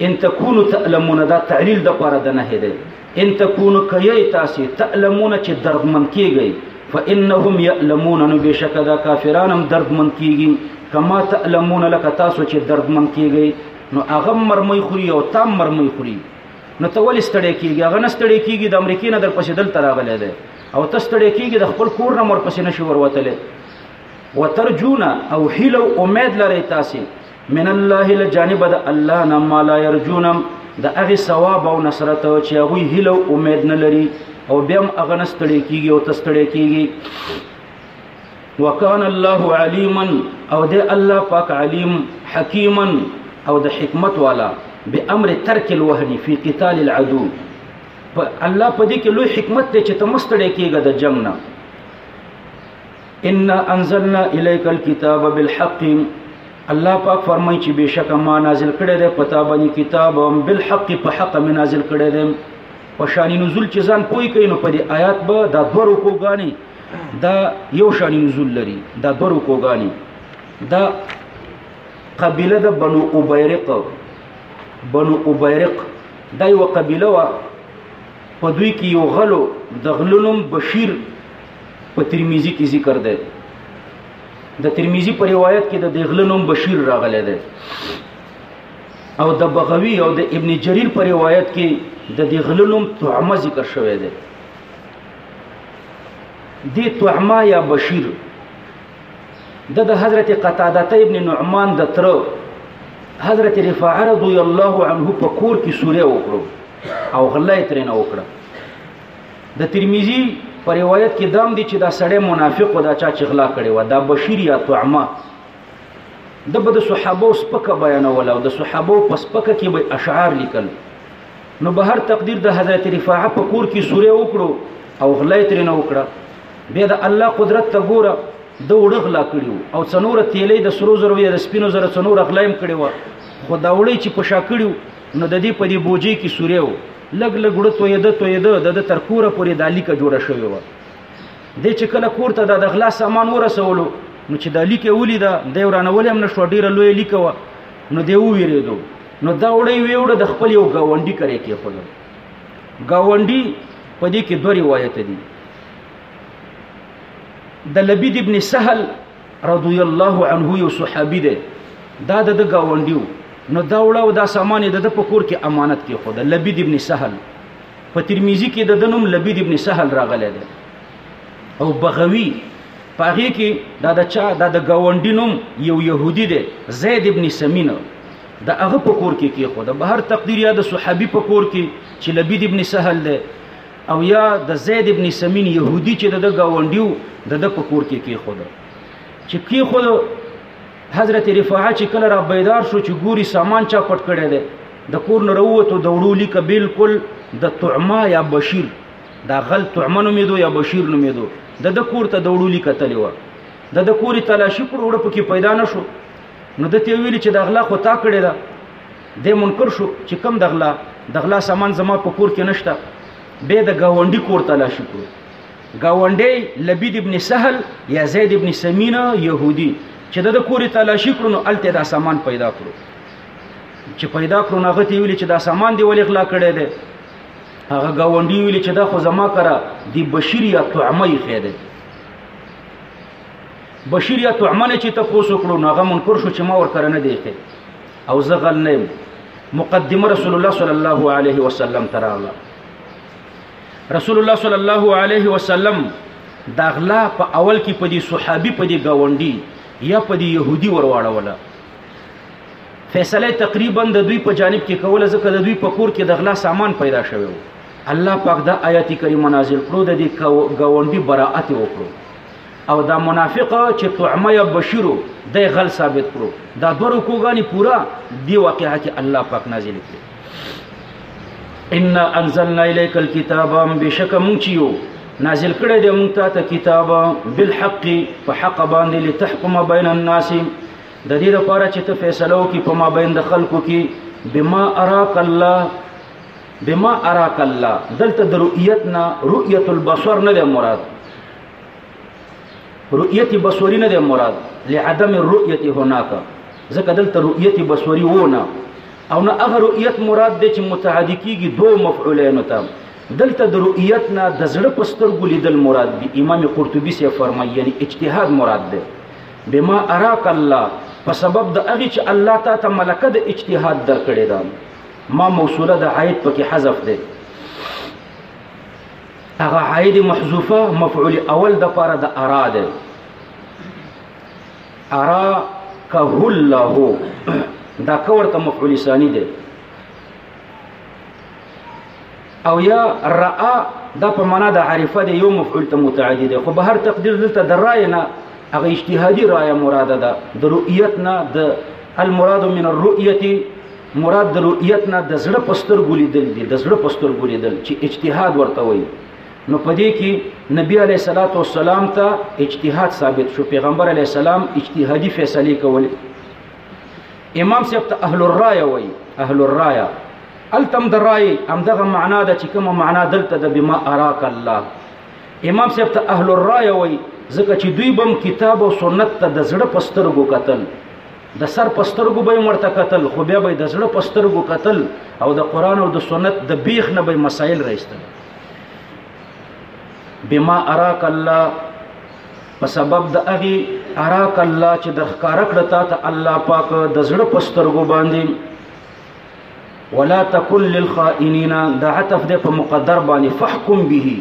ان تکونو تعلمون دا تعلیل د پاره د نه دی ان تكونوا كيي تاسو تعلمون چې دردمن کیږي فانهم يعلمون نو بشک دا کافران هم دردمن کیږي کما تعلمون لك تاسو چې دردمن کیږي نو هغه مرمۍ خوري او تام مرمۍ خوري نو ته ولې ستړی کیږي هغه نه ستړی کیږي د امریکې نه در پسې دلته راغلی دی او ته ستړی کیږي د خپل کور نه ور پسې نشي وروتلی وترجونا او هیله او امید لرئ تاسو من الله لجانب د الله نه ما لا يرجونم د هغه ثواب او نصرت او چې هغه هله او امید نه لري او بیا هم هغه نستړي کیږي او تستړي کیږي وکان الله علیما او د الله پاک علیم حکیما او د حکمت والا بامر ترک الوهن فی قتال العدو الله په دې کې لوی حکمت دی چې تمستړي کیږي د جنگ نه ان انزلنا الیک الكتاب بالحق الله پاک فرمای چې بشک ما نازل کړی دی په تا باندې کتاب بالحق په حق مې نازل کړی دی په شان نزول چې ځان پوي کوي نو په دې آیات به دا دوه رکو غاني دا یو شان نزول لري دا دوه رکو غاني دا قبيله د بنو ابيرق بنو ابيرق دا یو قبيله وا په دوی کې یو غلو د غلونم بشیر په ترمذی کې ذکر دی د ترمذی په روایت کې د دغله نوم بشیر راغلی دی او د بغوی او د ابن جریر په روایت کې د دغله نوم طعمه ذکر شوی دی دی طعمه یا بشیر د د حضرت قتاده ابن نعمان د تر حضرت رفاع رضی الله عنه په کور کې سوره وکړو او غلې ترنه وکړه د ترمذی په روایت کې دام دي چې دا سړی منافق و دا چا چې غلا کړی و دا بشیر یا طعمه د بد صحابه سپکه بیانول او د صحابه په سپکه کې به اشعار لیکل نو به هر تقدیر د حضرت رفاعه په کور کې سوره وکړو او غلا ترې نه وکړه بیا د الله قدرت ته ګوره د وړه غلا کړیو او څنور تیلې د سرو زرو یا د سپینو زرو څنور غلایم کړیو خو دا وړي چې په شا کړیو نو د دې په دې بوجي کې سوره لږ لږ وړه تویده تویده د ده تر کوره پورې دا لیکه جوړه شوې وه دی چې کله کور ته د غلا سامان ورسولو نو چې دا لیکه ولیده دی ورانولی هم نه شوه ډېره لویه لیکه وه نو دی وویرېدو نو دا وړی وی وړه د خپل یو ګاونډي کرې کېښوده ګاونډي په دې کې دوه روایت دي د لبید ابن سهل رضی الله عنه یو صحابي دی دا د گاونډیو نو دا وړاو دا سامان د په کور کې امانت کې خو د لبید ابن سهل په ترمذی کې د دنوم لبید ابن سهل راغلی دی او بغوی پاغي کې دا د چا دا د گاونډینوم یو يهودي دی زید ابن سمین دا هغه په کور کې کې خو د بهر تقدیر یا د صحابي په کور کې چې لبید ابن سهل دی او یا د زید ابن سمین يهودي چې د گاونډیو د د پکور کې کې خود چې کې خود حضرت رفاعه چې کله را بیدار شو چې ګوري سامان چا پټ کړی دی د کور نه وروته د وړو لیکه بالکل د طعما یا بشیر دا غل طعما نومېدو یا بشیر نومېدو د د کور ته د وړو لیکه تللی وه د د کورې تلاشي کړو وړه پکې پیدا نه شو نو د ته ویلي چې د غلا خو تا کړې ده دی منکر شو چې کوم د غلا د غلا سامان زما په کور کې نشته به د گاونډي کور تلاشي کړو گاونډي لبید ابن سهل یا زید ابن سمینه يهودي چې د کور تلاشي کړو نو الته دا سامان پیدا کړو چې پیدا کړو نه غتی ویل چې دا سامان دی ولې غلا کړی دی هغه گاونډي ویل چې دا خو زما کرا دی بشیر یا طعمه یې خېده بشیر یا طعمه نه چې تاسو کړو نه غو منکر شو چې ما ور کرنه دی خېده او زه غل نه یم مقدمه رسول الله صلی الله علیه وسلم تراله رسول الله صلی الله علیه وسلم دا غلا په اول کې په دې صحابي په دې گاونډي یا په دې يهودي ورواړوله فیصله تقریبا د دوی په جانب کې کوله ځکه د دوی په کور کې د غلا سامان پیدا شوی وو الله پاک دا آیات کریمه نازل کړو د دې گاونډي براءت وکړو او دا منافق چې طعمه یا بشیرو د غل ثابت کړو دا دوه رکوګانی پورا دی واقعه کې الله پاک نازل کړي ان انزلنا الیک الكتاب بشک مونچیو نازل کړی دی مونږ ته کتاب بالحق په حق باندې لتحکم بین الناس د دې لپاره چې ته فیصله وکې په ما بین د خلکو کې بما اراک الله بما اراک الله دلته د رؤیت نه رؤیت البصر نه مراد رؤیت بصوری نه ده مراد لعدم الرؤیت هناك ځکه دلته رؤیت بصوری و نه او نه هغه رؤیت مراد ده چې متعدی کیږي دوه مفعولین ته دلته د رؤیت نه د زړه پستر ګلیدل مراد دی امام قرطبي سي فرمایي یعنی اجتهاد مراد ده بما اراك الله په سبب د هغه چې الله تا ته ملکه د اجتهاد درکړې ده ما موصوله د عاید پکې حذف ده هغه عائد محذوفه مفعول اول د پاره د ارا ده ارا کهله دا کور ته مفعول ثانی ده او یا را دا په معنا د عارفه د یو مفعول ته متعدی ده خو به هر تقدیر دلته د رای نه هغه اجتهادي رای مراد ده د رؤیت نه د المراد من الرؤیه مراد د رؤیت نه د زړه پستر ګولې دل دي د زړه پستر ګولې دل چې اجتهاد ورته وایي نو پدې کې نبی علی صلوات و سلام ته اجتهاد ثابت شو پیغمبر علی السلام اجتهادي فیصله کول امام صاحب ته اهل الرای وای اهل الرای التم درای هم دغه معنا د چې کومه معنا دلته د بما اراک الله امام صاحب ته اهل الرای وای ځکه چې دوی بم کتاب او سنت ته د زړه پسترګو قتل د سر په سترګو به یې ورته کتل خو بیا به یې د زړه په سترګو کتل او د قرآن او د سنت د بیخ نه به یې مسایل راایستل بما اراک الله په سبب د هغې اراک الله چې د ښکاره کړه تا ته الله پاک د زړه په سترګو باندې ولا تکن للخائنین دا عطف دی په مقدر باندې فحکم به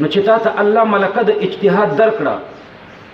نو چې تا ته الله ملکه د اجتهاد درکړه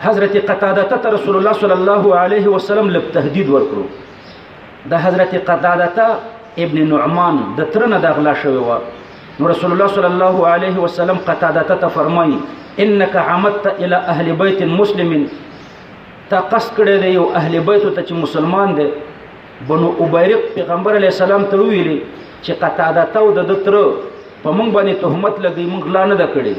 حضرت قتاده ته رسول الله صلی الله علیه وسلم لب تهدید ورکړو د حضرت قتاده ته ابن نعمان د ترنه د غلا شوی و نو رسول الله صلی الله علیه وسلم قتاده ته فرمایي انك عمدت الى اهل بيت مسلم تا قص کړی دی یو اهل بیت ته چې مسلمان دی بنو ابیرق پیغمبر علی السلام ته ویلي چې قتاده تو د تر په مونږ باندې تهمت لګی مونږ لا نه د کړی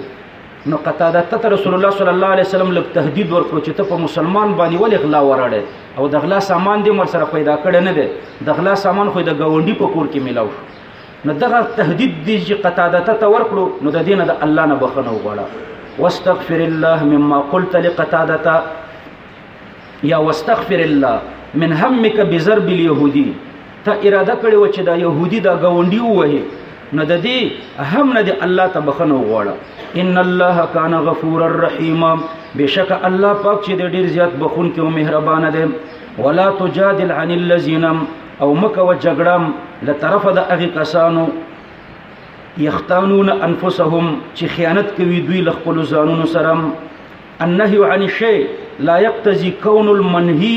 نو قتاده ته رسول الله صلی الله علیه وسلم لک تهدید ورکړو چې ته په مسلمان باندې ولې غلا وراړې او د غلا سامان دې مر سره پیدا کړی نه دی د غلا سامان خو د گاونډي په کور کې ملاو نو دغه تهدید دې چې قتاده ته ورکړو نو د دینه د الله نه بخنه وغواړه واستغفر الله مما قلت لقتاده یا واستغفر الله من همک بضرب اليهودي ته اراده کړې و چې دا يهودي دا غونډي ووهي نو د دې هم نه دی الله ته بخنه وغواړه ان الله کان غفور الرحیم بشک الله پاک چې ډیر زیات بخون کې او مهربان دی ولا تجادل عن الذين او مکه و جګړم لطرف د هغه کسانو یختانون انفسهم چې خیانت کوي دوی لخپل ځانونو سره النهي عن الشيء لا يقتضي كون المنهي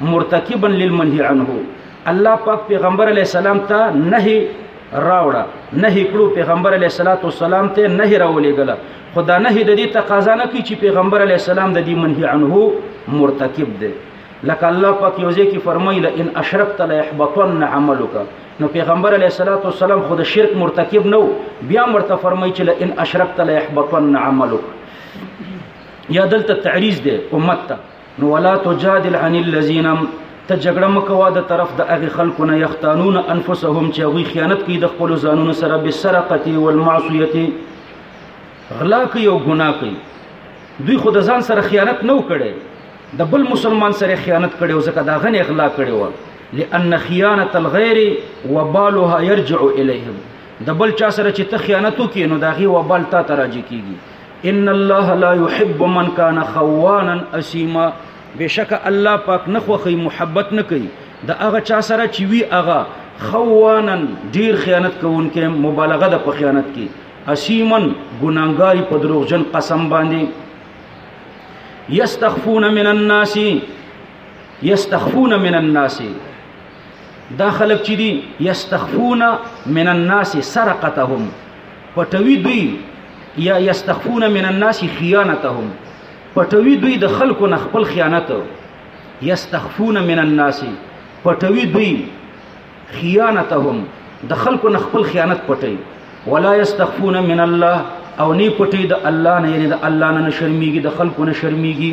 مرتكبا للمنهي عنه الله پاک پیغمبر علی السلام ته نهي راوړه نهي کړو پیغمبر علی صلوات والسلام ته نهي راولې غلا خدا نهي د دې تقاضا نه کوي چې پیغمبر علی السلام د دې منهي عنه مرتکب دی لکه الله پاک یو ځای کې فرمایله ان اشرکت لا يحبطن عملک نو پیغمبر علیه الصلاۃ والسلام خود شرک مرتکب نو بیا مرته فرمایي چې ان اشرکت لا يحبطن عملك یا دلته تعریض دی امت ته نو ولا تجادل عن الذين ته جګړه مکوا د طرف د هغه خلکو نه یختانون انفسهم چې هغه خیانت کوي د خپل ځانونو سره به سرقت او المعصیت غلا کوي او ګناه کوي دوی خود ځان سره خیانت نه وکړي د بل مسلمان سره خیانت کړي او ځکه دا غنه غلا کړي و لأن خیانت الغیر وبالها یرجع الیهم د بل چا سره چې ته خیانت وکې نو داغي وبال تا ته راځي کیږي ان الله لا يحب من كان خوانا اسیما بشک الله پاک نه خوخی محبت نه کوي د هغه چا سره چې وی هغه خوانا ډیر خیانت کوونکې مبالغه د په خیانت کې اسیمن ګناګاری په دروغجن قسم باندې یستخفون من الناس یستخفون من الناس دا خلک چې دي یستخفون من الناس سرقتهم پټوي دوی یا یستخفون من الناس خیانتهم پټوي دوی د خلکو نه خپل خیانت یستخفون من الناس پټوي دوی خیانتهم د خلکو نه خپل خیانت پټي ولا یستخفون من الله او نه پټي د الله نه یعنی د الله نه شرمېږي د خلکو نه شرمېږي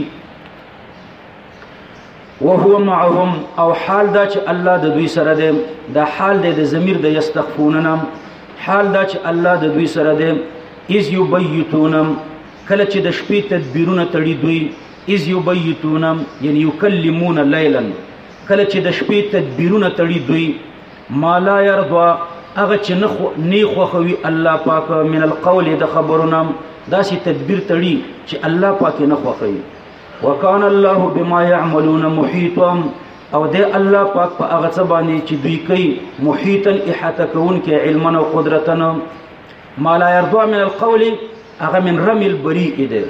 وهو معهم او حال دا چې الله د دوی سره دی دا حال دی د ضمیر د یستخفوننا حال دا چې الله د دوی سره دی اذ یبیتون کله چې د شپې تدبیرونه تړي دوی اذ یبیتون یعنی یکلمون لیلا کله چې د شپې تدبیرونه تړي دوی ما لا يرضى هغه چې نه خو نه خوخوي الله پاک من القول د خبرونم داسې تدبیر تړي چې الله پاک نه خوخوي وکان الله بما يعملون محيطا او د الله پاک په هغه څه باندې چې دوی کوي محیطا احاطه کون کې علما او قدرتا ما لا يرضى من القول هغه من رمي البريء ده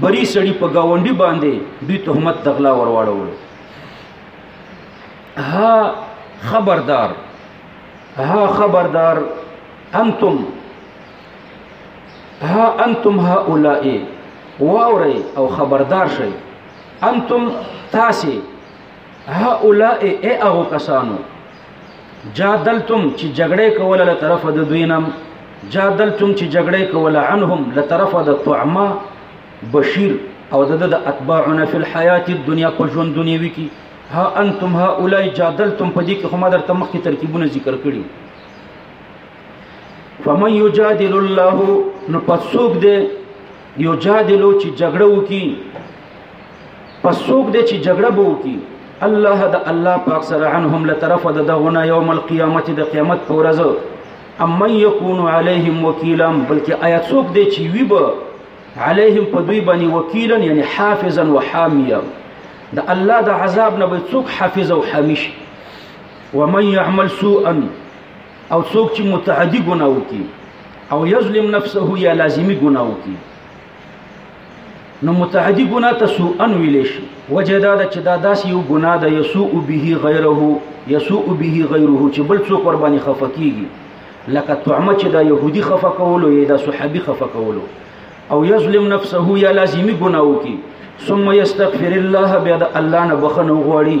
بری سړی په گاونډي باندې دوی تهمت دغلا ورواړول ها خبردار ها خبردار انتم ها انتم هؤلاء واورئ او خبردار شئ انتم تاسو هؤلاء ای هغه کسانو جادلتم چې جګړه کوله له طرف د دوینم جادلتم چې جګړه کوله عنهم له طرف د طعمه بشیر او د د اتباعنا فی الحیات الدنیا په ژوند دنیوي کې ها انتم هؤلاء جادلتم په دې کې هم درته مخکې ترکیبونه ذکر کړی فمن یجادل الله نو پسوک دې یجادلو چې جګړه وکي پسوک دې چې جګړه بو وکي الله د الله پاک سره عنهم لطرف د دغونه یوم القیامت د قیامت پر ورځ اما یکون علیهم وکیلا بلکې آیا څوک دی چې وی به علیهم په دوی باندې وکیلا یعنی حافظا وحامیا د الله د عذاب نه به څوک حافظ او حامی شي ومن يعمل سوءا او څوک چې متعدی ګناه وکي او یظلم نفسه یا لازمی ګناه وکي نو متعدی ګناه ته سوء ان ویل شي وجه دا ده چې دا داسې یو ګناه ده یسوء به غیره یسوء به غیره چې بل څوک ور باندې خفه کیږي لکه طعمه چې دا يهودي خفه کولو یا دا صحابي خفه کولو او یظلم نفسه یا لازمی ګناه وکي ثم یستغفر الله بیا د الله نه بخنه غواړي